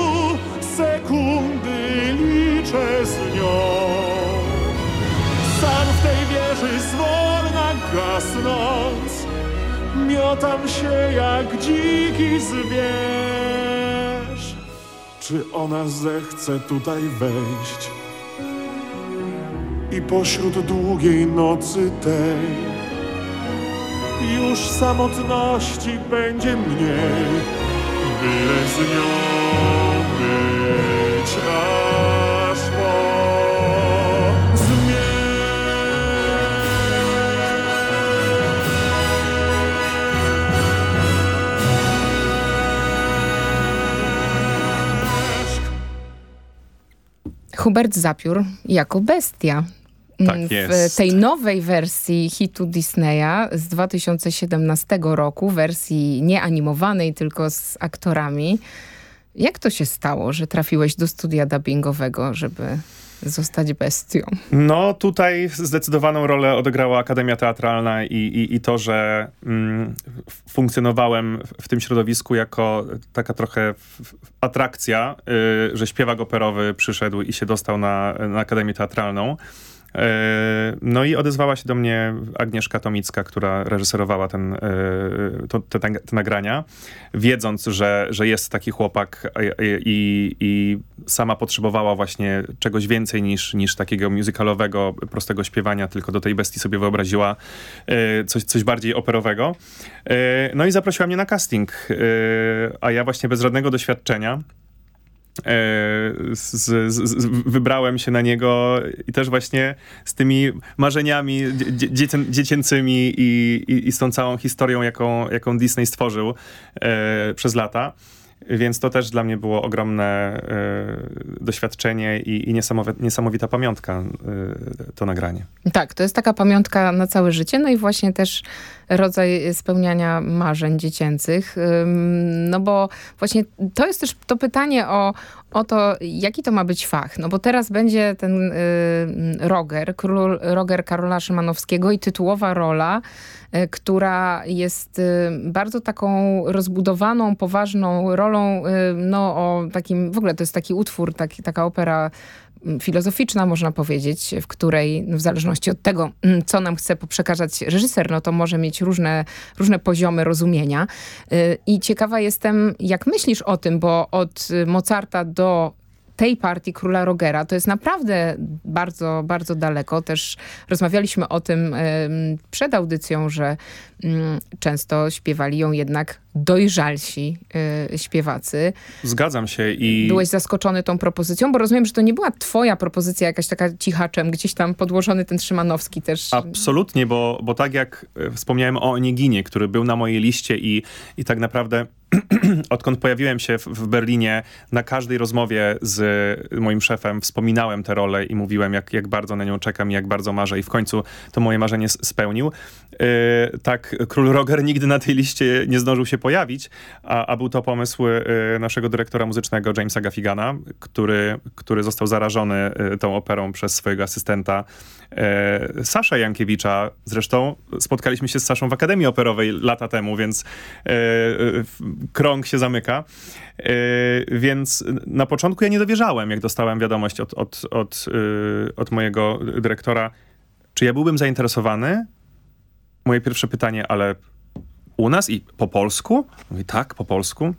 sekundy liczę z nią. Zwolna gasnąc, miotam się jak dziki zwierz. Czy ona zechce tutaj wejść? I pośród długiej nocy tej już samotności będzie mniej, byle z nią być Hubert Zapiór jako bestia. Tak jest. W tej nowej wersji hitu Disneya z 2017 roku, wersji nieanimowanej, tylko z aktorami. Jak to się stało, że trafiłeś do studia dubbingowego, żeby zostać bestią? No tutaj zdecydowaną rolę odegrała Akademia Teatralna i, i, i to, że mm, funkcjonowałem w- tym środowisku jako taka trochę atrakcja, y, że śpiewak operowy przyszedł i się dostał na, na Akademię Teatralną. No i odezwała się do mnie Agnieszka Tomicka, która reżyserowała ten, y, to, te, te nagrania, wiedząc, że, że jest taki chłopak i, i, sama potrzebowała właśnie czegoś więcej niż, niż takiego musicalowego, prostego śpiewania, tylko do tej bestii sobie wyobraziła y, coś, coś bardziej operowego. Y, No i zaprosiła mnie na casting, a ja właśnie bez żadnego doświadczenia e, z, z, z, wybrałem się na niego i też właśnie z tymi marzeniami dzie, dziecię, dziecięcymi i, i, i z tą całą historią, jaką, jaką Disney stworzył e, przez lata. Więc to też dla mnie było ogromne e, doświadczenie i, i niesamowita, pamiątka, e, to nagranie. Tak, to jest taka pamiątka na całe życie, no i właśnie też rodzaj spełniania marzeń dziecięcych. No bo właśnie to jest też to pytanie o, o to, jaki to ma być fach. No bo teraz będzie ten y, Roger, król, Roger Karola Szymanowskiego i tytułowa rola, y, która jest y, bardzo taką rozbudowaną, poważną rolą, y, no o takim, w ogóle to jest taki utwór, taki, taka opera filozoficzna, można powiedzieć, w której w zależności od tego, co nam chce przekazać reżyser, no to może mieć różne, różne poziomy rozumienia. Y, I ciekawa jestem, jak myślisz o tym, bo od Mozarta do tej partii Króla Rogera to jest naprawdę bardzo, bardzo daleko. Też rozmawialiśmy o tym przed audycją, że często śpiewali ją jednak dojrzalsi y, śpiewacy. Zgadzam się i... Byłeś zaskoczony tą propozycją, bo rozumiem, że to nie była twoja propozycja, jakaś taka cichaczem, gdzieś tam podłożony ten Szymanowski też. Absolutnie, bo, bo tak jak e, wspomniałem o Onieginie, który był na mojej liście i, i tak naprawdę odkąd pojawiłem się w, w, Berlinie, na każdej rozmowie z moim szefem wspominałem tę rolę i mówiłem, jak, jak bardzo na nią czekam i jak bardzo marzę i w końcu to moje marzenie spełnił. Yy, tak, Król Roger nigdy na tej liście nie zdążył się pojawić, a, a był to pomysł yy, naszego dyrektora muzycznego Jamesa Gaffigana, który, który został zarażony yy, tą operą przez swojego asystenta yy, Sasza Jankiewicza. Zresztą spotkaliśmy się z Saszą w Akademii Operowej lata temu, więc krąg się zamyka. Więc na początku ja nie dowierzałem, jak dostałem wiadomość od, od, od, od mojego dyrektora, czy ja byłbym zainteresowany. Moje pierwsze pytanie, ale u nas i po polsku? Mówi, tak, po polsku.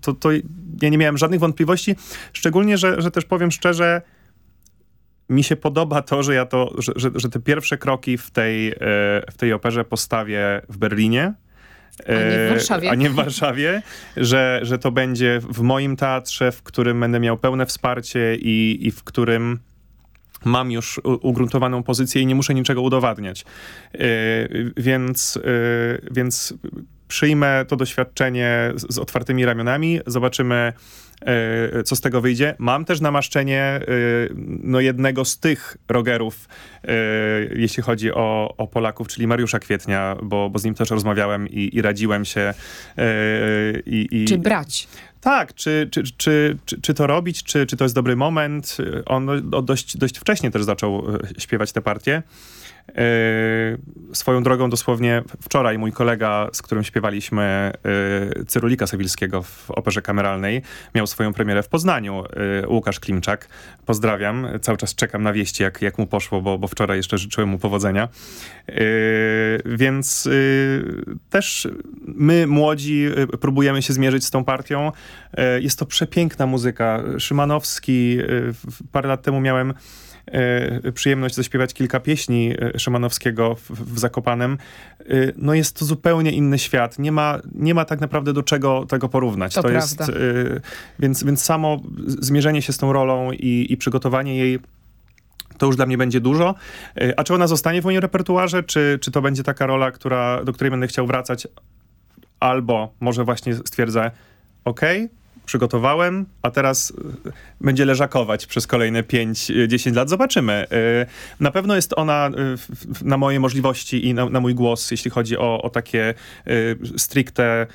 To, to ja nie miałem żadnych wątpliwości, szczególnie, że, że też powiem szczerze, mi się podoba to, że ja to, że, że, że te pierwsze kroki w tej, yy, w tej operze postawię w Berlinie, a nie w Warszawie. A nie w Warszawie, że, że to będzie w moim teatrze, w którym będę miał pełne wsparcie i, i w którym mam już ugruntowaną pozycję i nie muszę niczego udowadniać. Yy, więc, yy, więc przyjmę to doświadczenie z, z otwartymi ramionami, zobaczymy E, co z tego wyjdzie. Mam też namaszczenie no, jednego z tych rogerów, jeśli chodzi o, o Polaków, czyli Mariusza Kwietnia, bo, bo z nim też rozmawiałem i, i radziłem się. I, i... Czy brać? Tak, czy, czy, czy, czy, to robić, czy, czy to jest dobry moment. On dość, dość wcześnie też zaczął śpiewać te partie. Yy, swoją drogą dosłownie wczoraj mój kolega, z którym śpiewaliśmy yy, Cyrulika Sewilskiego w operze kameralnej, miał swoją premierę w Poznaniu. Yy, Łukasz Klimczak. Pozdrawiam. Cały czas czekam na wieści, jak, jak mu poszło, bo, bo wczoraj jeszcze życzyłem mu powodzenia. Więc też my, młodzi, próbujemy się zmierzyć z tą partią. Jest to przepiękna muzyka. Szymanowski. Parę lat temu miałem E, przyjemność zaśpiewać kilka pieśni e, Szymanowskiego w, w Zakopanem, e, no jest to zupełnie inny świat. Nie ma, nie ma tak naprawdę do czego tego porównać. To, to jest, więc, więc samo zmierzenie się z tą rolą i, i przygotowanie jej to już dla mnie będzie dużo. A czy ona zostanie w moim repertuarze, czy, czy to będzie taka rola, która, do której będę chciał wracać? Albo może właśnie stwierdzę, ok, przygotowałem, a teraz e, będzie leżakować przez kolejne 5-10 lat. Zobaczymy. E, na pewno jest ona na moje możliwości i na, na mój głos, jeśli chodzi o, o takie stricte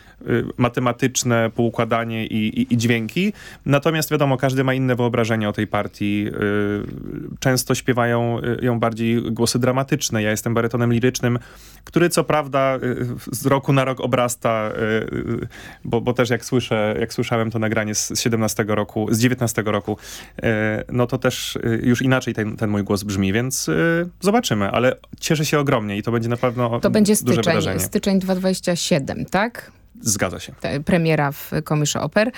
matematyczne poukładanie i, i, i, dźwięki. Natomiast wiadomo, każdy ma inne wyobrażenie o tej partii. Często śpiewają ją bardziej głosy dramatyczne. Ja jestem barytonem lirycznym, który co prawda z roku na rok obrasta, bo, bo też jak słyszę, jak słyszałem to nagranie z 17 roku, z 19 roku, e, no to też e, już inaczej ten, ten mój głos brzmi, więc e, zobaczymy, ale cieszę się ogromnie i to będzie na pewno To będzie styczeń, duże wydarzenie. styczeń 2027, tak? Zgadza się. Premiera w Komiszu Oper.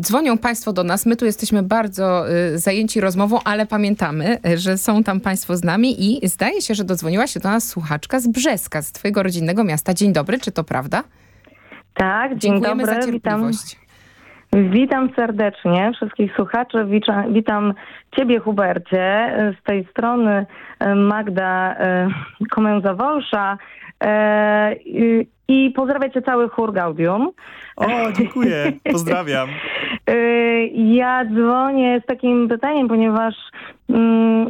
Dzwonią Państwo do nas. My tu jesteśmy bardzo zajęci rozmową, ale pamiętamy, że są tam Państwo z nami i zdaje się, że dodzwoniła się do nas słuchaczka z Brzeska, z Twojego rodzinnego miasta. Dzień dobry, czy to prawda? Tak, dzień Dziękujemy dobry. Za witam, Witam serdecznie wszystkich słuchaczy. Witam, witam Ciebie, Hubercie. Z tej strony e, Magda e, Komęza-Wolsza e, i pozdrawiam Cię cały chór Gaudium. O, dziękuję. Pozdrawiam. Ja dzwonię z takim pytaniem, ponieważ mm,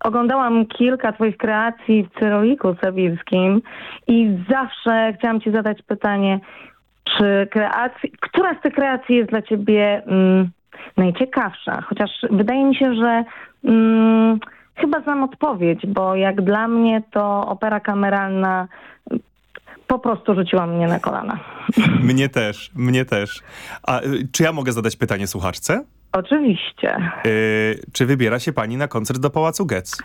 oglądałam kilka Twoich kreacji w Cyroliku Sewilskim i zawsze chciałam Ci zadać pytanie, czy kreacji, która z tych kreacji jest dla ciebie mm, najciekawsza? Chociaż wydaje mi się, że mm, chyba znam odpowiedź, bo jak dla mnie to opera kameralna po prostu rzuciła mnie na kolana. Mnie też, mnie też. A y, czy ja mogę zadać pytanie słuchaczce? Oczywiście. Yy, czy wybiera się pani na koncert do Pałacu Getz?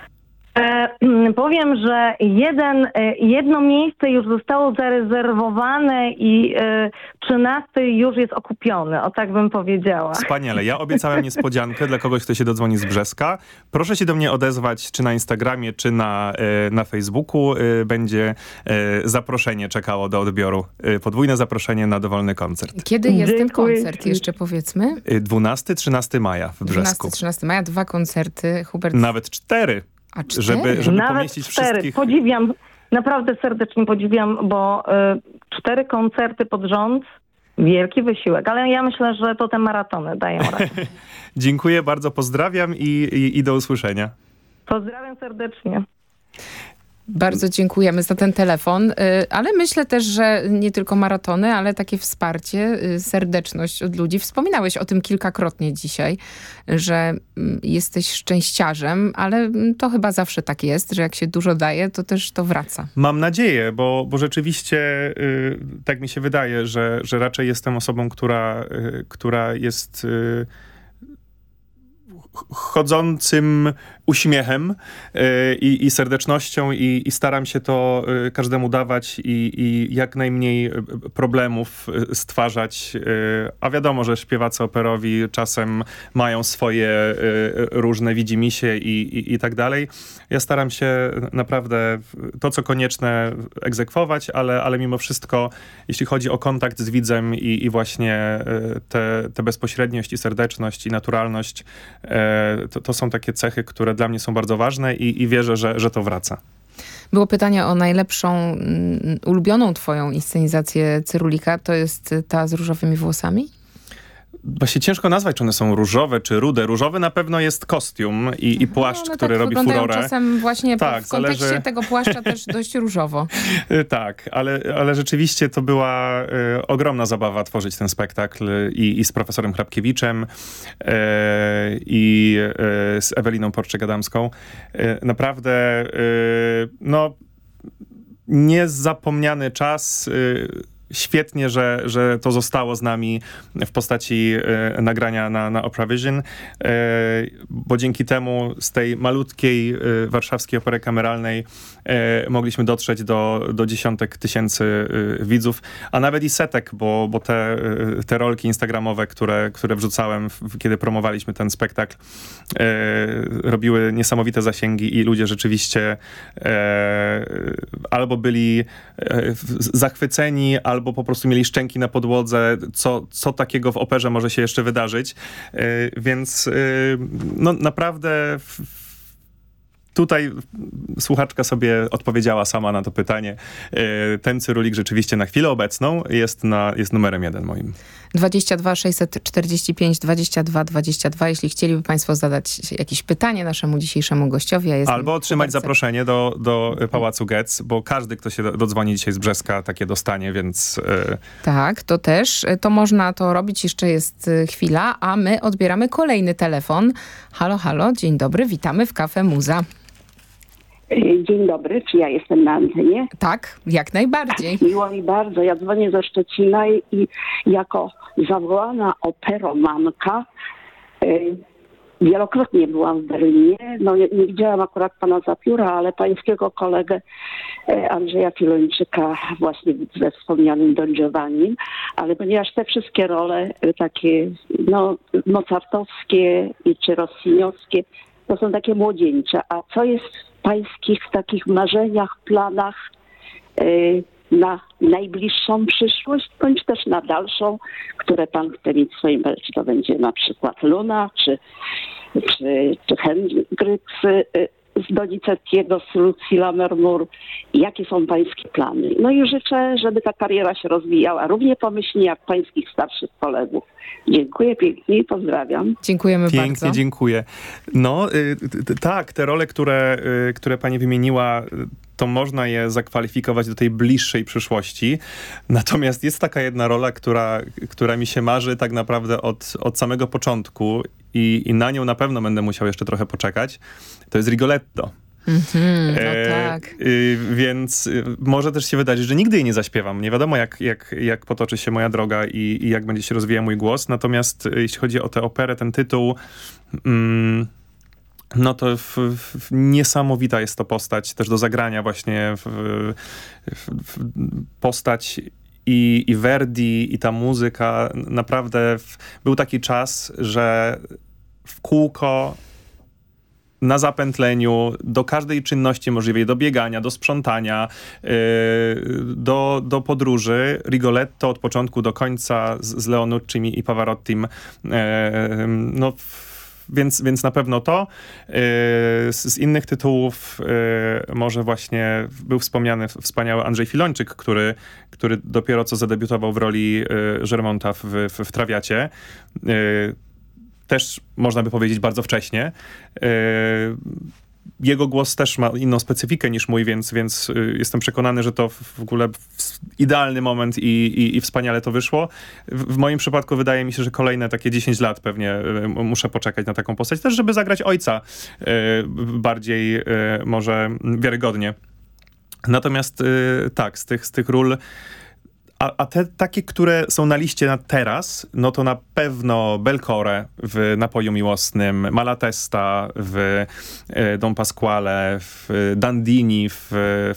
E, mm, powiem, że jeden, e, jedno miejsce już zostało zarezerwowane i e, trzynasty już jest okupiony, o tak bym powiedziała. Wspaniale. Ja obiecałem niespodziankę dla kogoś, kto się dodzwoni z Brzeska. Proszę się do mnie odezwać, czy na Instagramie, czy na, e, na Facebooku e, będzie e, zaproszenie czekało do odbioru. E, Podwójne zaproszenie na dowolny koncert. Kiedy jest ten koncert jeszcze powiedzmy? E, 12-13 maja w Brzesku. 12-13 maja, dwa koncerty. Hubert, Nawet cztery, a cztery? żeby, żeby Nawet pomieścić cztery. wszystkich. Podziwiam, naprawdę serdecznie podziwiam, bo e, cztery koncerty pod rząd, wielki wysiłek, ale ja myślę, że to te maratony dają radę. Dziękuję bardzo, pozdrawiam i, i, i do usłyszenia. Pozdrawiam serdecznie. Bardzo dziękujemy za ten telefon, y, ale myślę też, że nie tylko maratony, ale takie wsparcie, y, serdeczność od ludzi. Wspominałeś o tym kilkakrotnie dzisiaj, że mm, jesteś szczęściarzem, ale mm, to chyba zawsze tak jest, że jak się dużo daje, to też to wraca. Mam nadzieję, bo, bo rzeczywiście y, tak mi się wydaje, że, że raczej jestem osobą, która, która jest chodzącym uśmiechem y, i, i serdecznością i, i staram się to y, każdemu dawać i, i jak najmniej y, problemów stwarzać. A wiadomo, że śpiewacy operowi czasem mają swoje różne widzimisię i, i, i tak dalej. Ja staram się naprawdę to, co konieczne egzekwować, ale, ale mimo wszystko, jeśli chodzi o kontakt z widzem i, i właśnie te bezpośredniość i serdeczność i naturalność, e, to, to są takie cechy, które dla mnie są bardzo ważne i, i wierzę, że, że to wraca. Było pytanie o najlepszą, mm, ulubioną twoją inscenizację Cyrulika. To jest ta z różowymi włosami? Właśnie ciężko nazwać, czy one są różowe, czy rude. Różowy na pewno jest kostium i, i płaszcz, No, one który tak robi furorę. czasem właśnie Tak, w kontekście zależy- tego płaszcza też dość różowo. Y, Tak, ale, ale rzeczywiście to była y, ogromna zabawa tworzyć ten spektakl i, i z profesorem Hrabkiewiczem y, i y, z Eweliną Porczek-Adamską. Y, naprawdę, y, no, niezapomniany czas. Świetnie, że, że to zostało z nami w postaci e, nagrania na, na Opera Vision, e, bo dzięki temu z tej malutkiej e, warszawskiej opery kameralnej e, mogliśmy dotrzeć do, do dziesiątek tysięcy e, widzów, a nawet i setek, bo, bo te, e, te rolki instagramowe, które, które wrzucałem, w, kiedy promowaliśmy ten spektakl, robiły niesamowite zasięgi i ludzie rzeczywiście albo byli zachwyceni, albo po prostu mieli szczęki na podłodze, co, co takiego w operze może się jeszcze wydarzyć. E, Więc e, no naprawdę Tutaj słuchaczka sobie odpowiedziała sama na to pytanie. E, Ten cyrulik rzeczywiście na chwilę obecną jest, na, jest numerem jeden moim. 22 645 22 22. Jeśli chcieliby Państwo zadać jakieś pytanie naszemu dzisiejszemu gościowi, Albo otrzymać zaproszenie do, do Pałacu Getz, bo każdy, kto się do- dodzwoni dzisiaj z Brzeska, takie dostanie, więc e, Tak, to też. To można to robić, jeszcze jest y, chwila, a my odbieramy kolejny telefon. Halo, halo, dzień dobry, witamy w Kafe Muza. Dzień dobry, czy ja jestem na antenie? Tak, jak najbardziej. Miło mi bardzo. Ja dzwonię ze Szczecina i, jako zawołana operomanka y, wielokrotnie byłam w Berlinie. No nie, nie widziałam akurat pana Zapióra, ale pańskiego kolegę y, Andrzeja Filończyka właśnie ze wspomnianym Don Giovannim. Ale ponieważ te wszystkie role y, takie no, mozartowskie czy rossiniowskie to są takie młodzieńcze. A co jest w pańskich takich marzeniach, planach y, na najbliższą przyszłość, bądź też na dalszą, które pan chce mieć w swoim czy to będzie na przykład Luna, czy, czy, czy Hendryk z, z Donizettiego, z Lucilla Mermur. Jakie są pańskie plany? No i życzę, żeby ta kariera się rozwijała równie pomyślnie jak pańskich starszych kolegów. Dziękuję pięknie i pozdrawiam. Dziękujemy Pięknie, bardzo. dziękuję. No y, tak, te role, które, y, które pani wymieniła, y, to można je zakwalifikować do tej bliższej przyszłości. Natomiast jest taka jedna rola, która, która mi się marzy tak naprawdę od, od samego początku i, i na nią na pewno będę musiał jeszcze trochę poczekać. To jest Rigoletto. Mhm, no E, tak. y, więc y, może też się wydarzyć, że nigdy jej nie zaśpiewam. Nie wiadomo, jak, jak, jak potoczy się moja droga i, i jak będzie się rozwijał mój głos. Natomiast y, jeśli chodzi o tę operę, ten tytuł, mm, no to w, w, niesamowita jest to postać też do zagrania właśnie w, postać i, i Verdi i ta muzyka naprawdę był taki czas, że w kółko na zapętleniu, do każdej czynności możliwej, do biegania, do sprzątania, yy, do, do podróży. Rigoletto od początku do końca z, z i Pavarottim. Yy, no, więc, więc na pewno to. Yy, z, z, innych tytułów yy, może właśnie był wspomniany wspaniały Andrzej Filończyk, który, który dopiero co zadebiutował w roli Żermonta w, w, w Trawiacie też można by powiedzieć bardzo wcześnie. Jego głos też ma inną specyfikę niż mój, więc, więc e, jestem przekonany, że to w ogóle idealny moment i, i, i wspaniale to wyszło. W, w, moim przypadku wydaje mi się, że kolejne takie 10 lat pewnie e, muszę poczekać na taką postać, też żeby zagrać ojca bardziej może wiarygodnie. Natomiast tak, z tych, z tych ról a, a te takie, które są na liście na teraz, no to na pewno Belcore w Napoju Miłosnym, Malatesta w e, Don Pasquale, w Dandini w,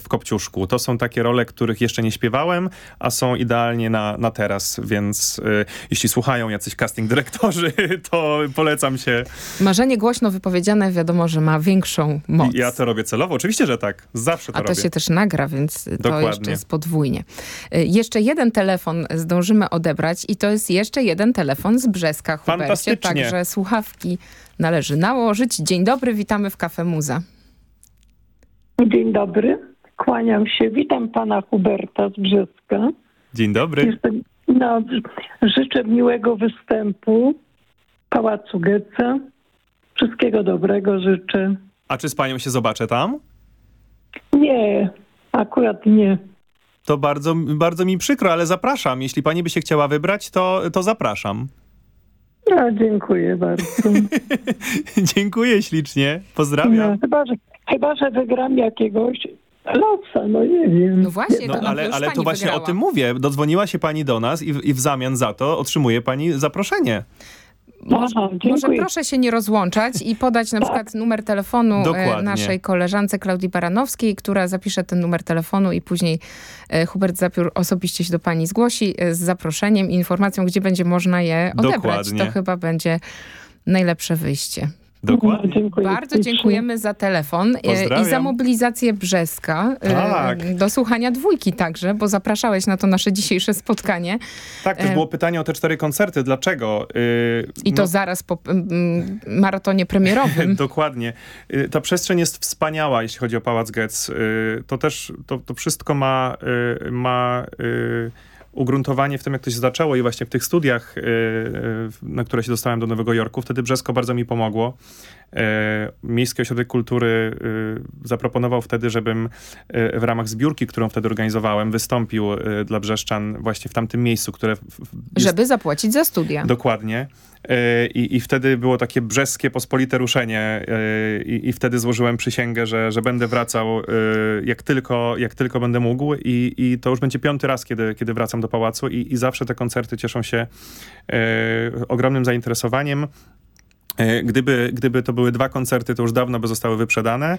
w Kopciuszku. To są takie role, których jeszcze nie śpiewałem, a są idealnie na, na teraz, więc e, jeśli słuchają jacyś casting dyrektorzy, to polecam się. Marzenie głośno wypowiedziane wiadomo, że ma większą moc. Ja to robię celowo, oczywiście, że tak. Zawsze to A to robię. się też nagra, więc Dokładnie. to jeszcze jest podwójnie. E, jeszcze jeden telefon zdążymy odebrać i to jest jeszcze jeden telefon z Brzeska, Hubercie. Także słuchawki należy nałożyć. Dzień dobry, witamy w Kafe Muza. Dzień dobry, kłaniam się. Witam pana Huberta z Brzeska. Dzień dobry. Jestem, no, życzę miłego występu Pałacu Goethe. Wszystkiego dobrego życzę. A czy z panią się zobaczę tam? Nie, akurat nie to bardzo, bardzo mi przykro, ale zapraszam. Jeśli pani by się chciała wybrać, to, to zapraszam. No, dziękuję bardzo. dziękuję ślicznie. Pozdrawiam. No, chyba, że, chyba, że wygram jakiegoś losa, no nie wiem. No właśnie, no, ale, ale to właśnie wygrała. o tym mówię. Dodzwoniła się pani do nas i, i w zamian za to otrzymuje pani zaproszenie. Może, Aha, może, proszę się nie rozłączać i podać na tak. przykład numer telefonu e, Dokładnie. naszej koleżance Klaudii Baranowskiej, która zapisze ten numer telefonu i później e, Hubert Zapiór osobiście się do pani zgłosi e, z zaproszeniem i informacją, gdzie będzie można je odebrać. Dokładnie. To chyba będzie najlepsze wyjście. Dokładnie. No, dziękuję. Bardzo dziękujemy za telefon Pozdrawiam. i za mobilizację Brzeska tak. do słuchania dwójki także, bo zapraszałeś na to nasze dzisiejsze spotkanie. Tak, też było pytanie o te cztery koncerty. Dlaczego? I to no... zaraz po maratonie premierowym. Dokładnie. Y, ta przestrzeń jest wspaniała, jeśli chodzi o Pałac Getz. Y, to też, to, to wszystko ma, y, ma ugruntowanie w tym, jak to się zaczęło i właśnie w tych studiach, y, y, na które się dostałem do Nowego Jorku, wtedy Brzesko bardzo mi pomogło. E, Miejski Ośrodek Kultury y, zaproponował wtedy, żebym w ramach zbiórki, którą wtedy organizowałem, wystąpił dla Brzeszczan właśnie w tamtym miejscu, które... Jest... Żeby zapłacić za studia. Dokładnie. I, I wtedy było takie brzeskie, pospolite ruszenie i, i wtedy złożyłem przysięgę, że, że będę wracał jak tylko, jak tylko będę mógł i, i to już będzie piąty raz, kiedy, kiedy wracam do pałacu i, i zawsze te koncerty cieszą się ogromnym zainteresowaniem. E, gdyby, gdyby to były dwa koncerty, to już dawno by zostały wyprzedane,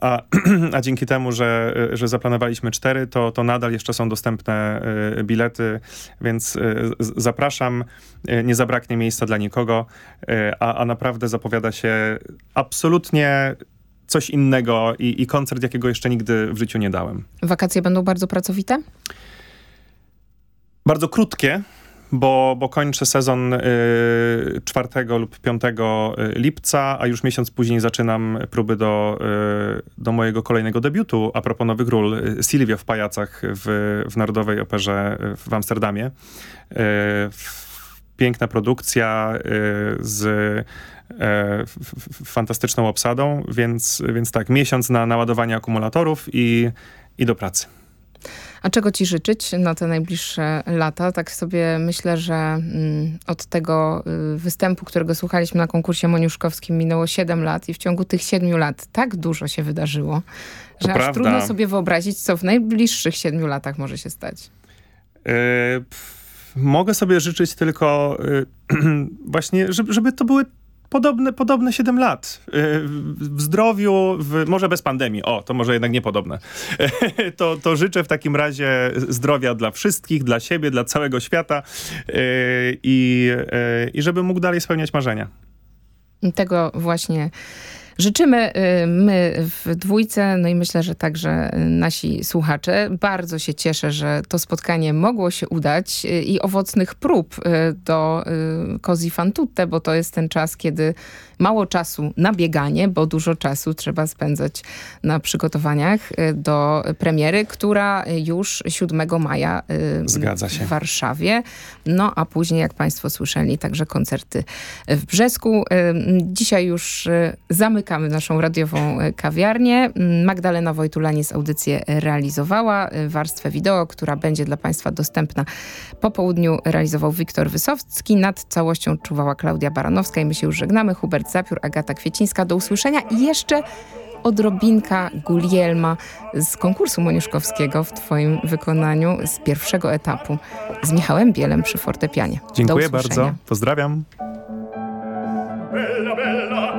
a, a dzięki temu, że, że zaplanowaliśmy cztery, to, to nadal jeszcze są dostępne e, bilety, więc e, zapraszam. Nie zabraknie miejsca dla nikogo, a, a naprawdę zapowiada się absolutnie coś innego i, i koncert, jakiego jeszcze nigdy w życiu nie dałem. Wakacje będą bardzo pracowite? Bardzo krótkie bo, bo kończę sezon y, 4 lub 5 y, lipca, a już miesiąc później zaczynam próby do, y, do mojego kolejnego debiutu a propos nowych ról. Silvia w Pajacach w, w Narodowej Operze w Amsterdamie. Y, piękna produkcja y, z fantastyczną obsadą, więc, więc tak, miesiąc na naładowanie akumulatorów i, i do pracy. A czego ci życzyć na te najbliższe lata? Tak sobie myślę, że mm, od tego y, występu, którego słuchaliśmy na konkursie moniuszkowskim minęło 7 lat i w ciągu tych 7 lat tak dużo się wydarzyło, że aż prawda. trudno sobie wyobrazić, co w najbliższych 7 latach może się stać. Yy, mogę sobie życzyć tylko yy, właśnie, żeby, żeby to były podobne, podobne 7 lat. Y, W zdrowiu, w, może bez pandemii. O, to może jednak niepodobne. To, to życzę w takim razie zdrowia dla wszystkich, dla siebie, dla całego świata y, i, i żeby mógł dalej spełniać marzenia. Tego właśnie życzymy y, my w dwójce, no i myślę, że także y, nasi słuchacze. Bardzo się cieszę, że to spotkanie mogło się udać y, i owocnych prób do y, Cosi fan tutte, bo to jest ten czas, kiedy mało czasu na bieganie, bo dużo czasu trzeba spędzać na przygotowaniach y, do premiery, która już 7 maja y, Zgadza się. w Warszawie. No a później, jak Państwo słyszeli, także koncerty w Brzesku. Y, Dzisiaj już zamykamy naszą radiową kawiarnię. Mm, Magdalena Wojtulanis audycję realizowała. Warstwę wideo, która będzie dla Państwa dostępna po południu, realizował Wiktor Wysowski. Nad całością czuwała Klaudia Baranowska i my się już żegnamy. Hubert Robert Zapiór, Agata Kwiecińska. Do usłyszenia i jeszcze odrobinka Gulielma z konkursu moniuszkowskiego w Twoim wykonaniu z pierwszego etapu z Michałem Bielem przy fortepianie. Dziękuję bardzo. Pozdrawiam. Bella, bella,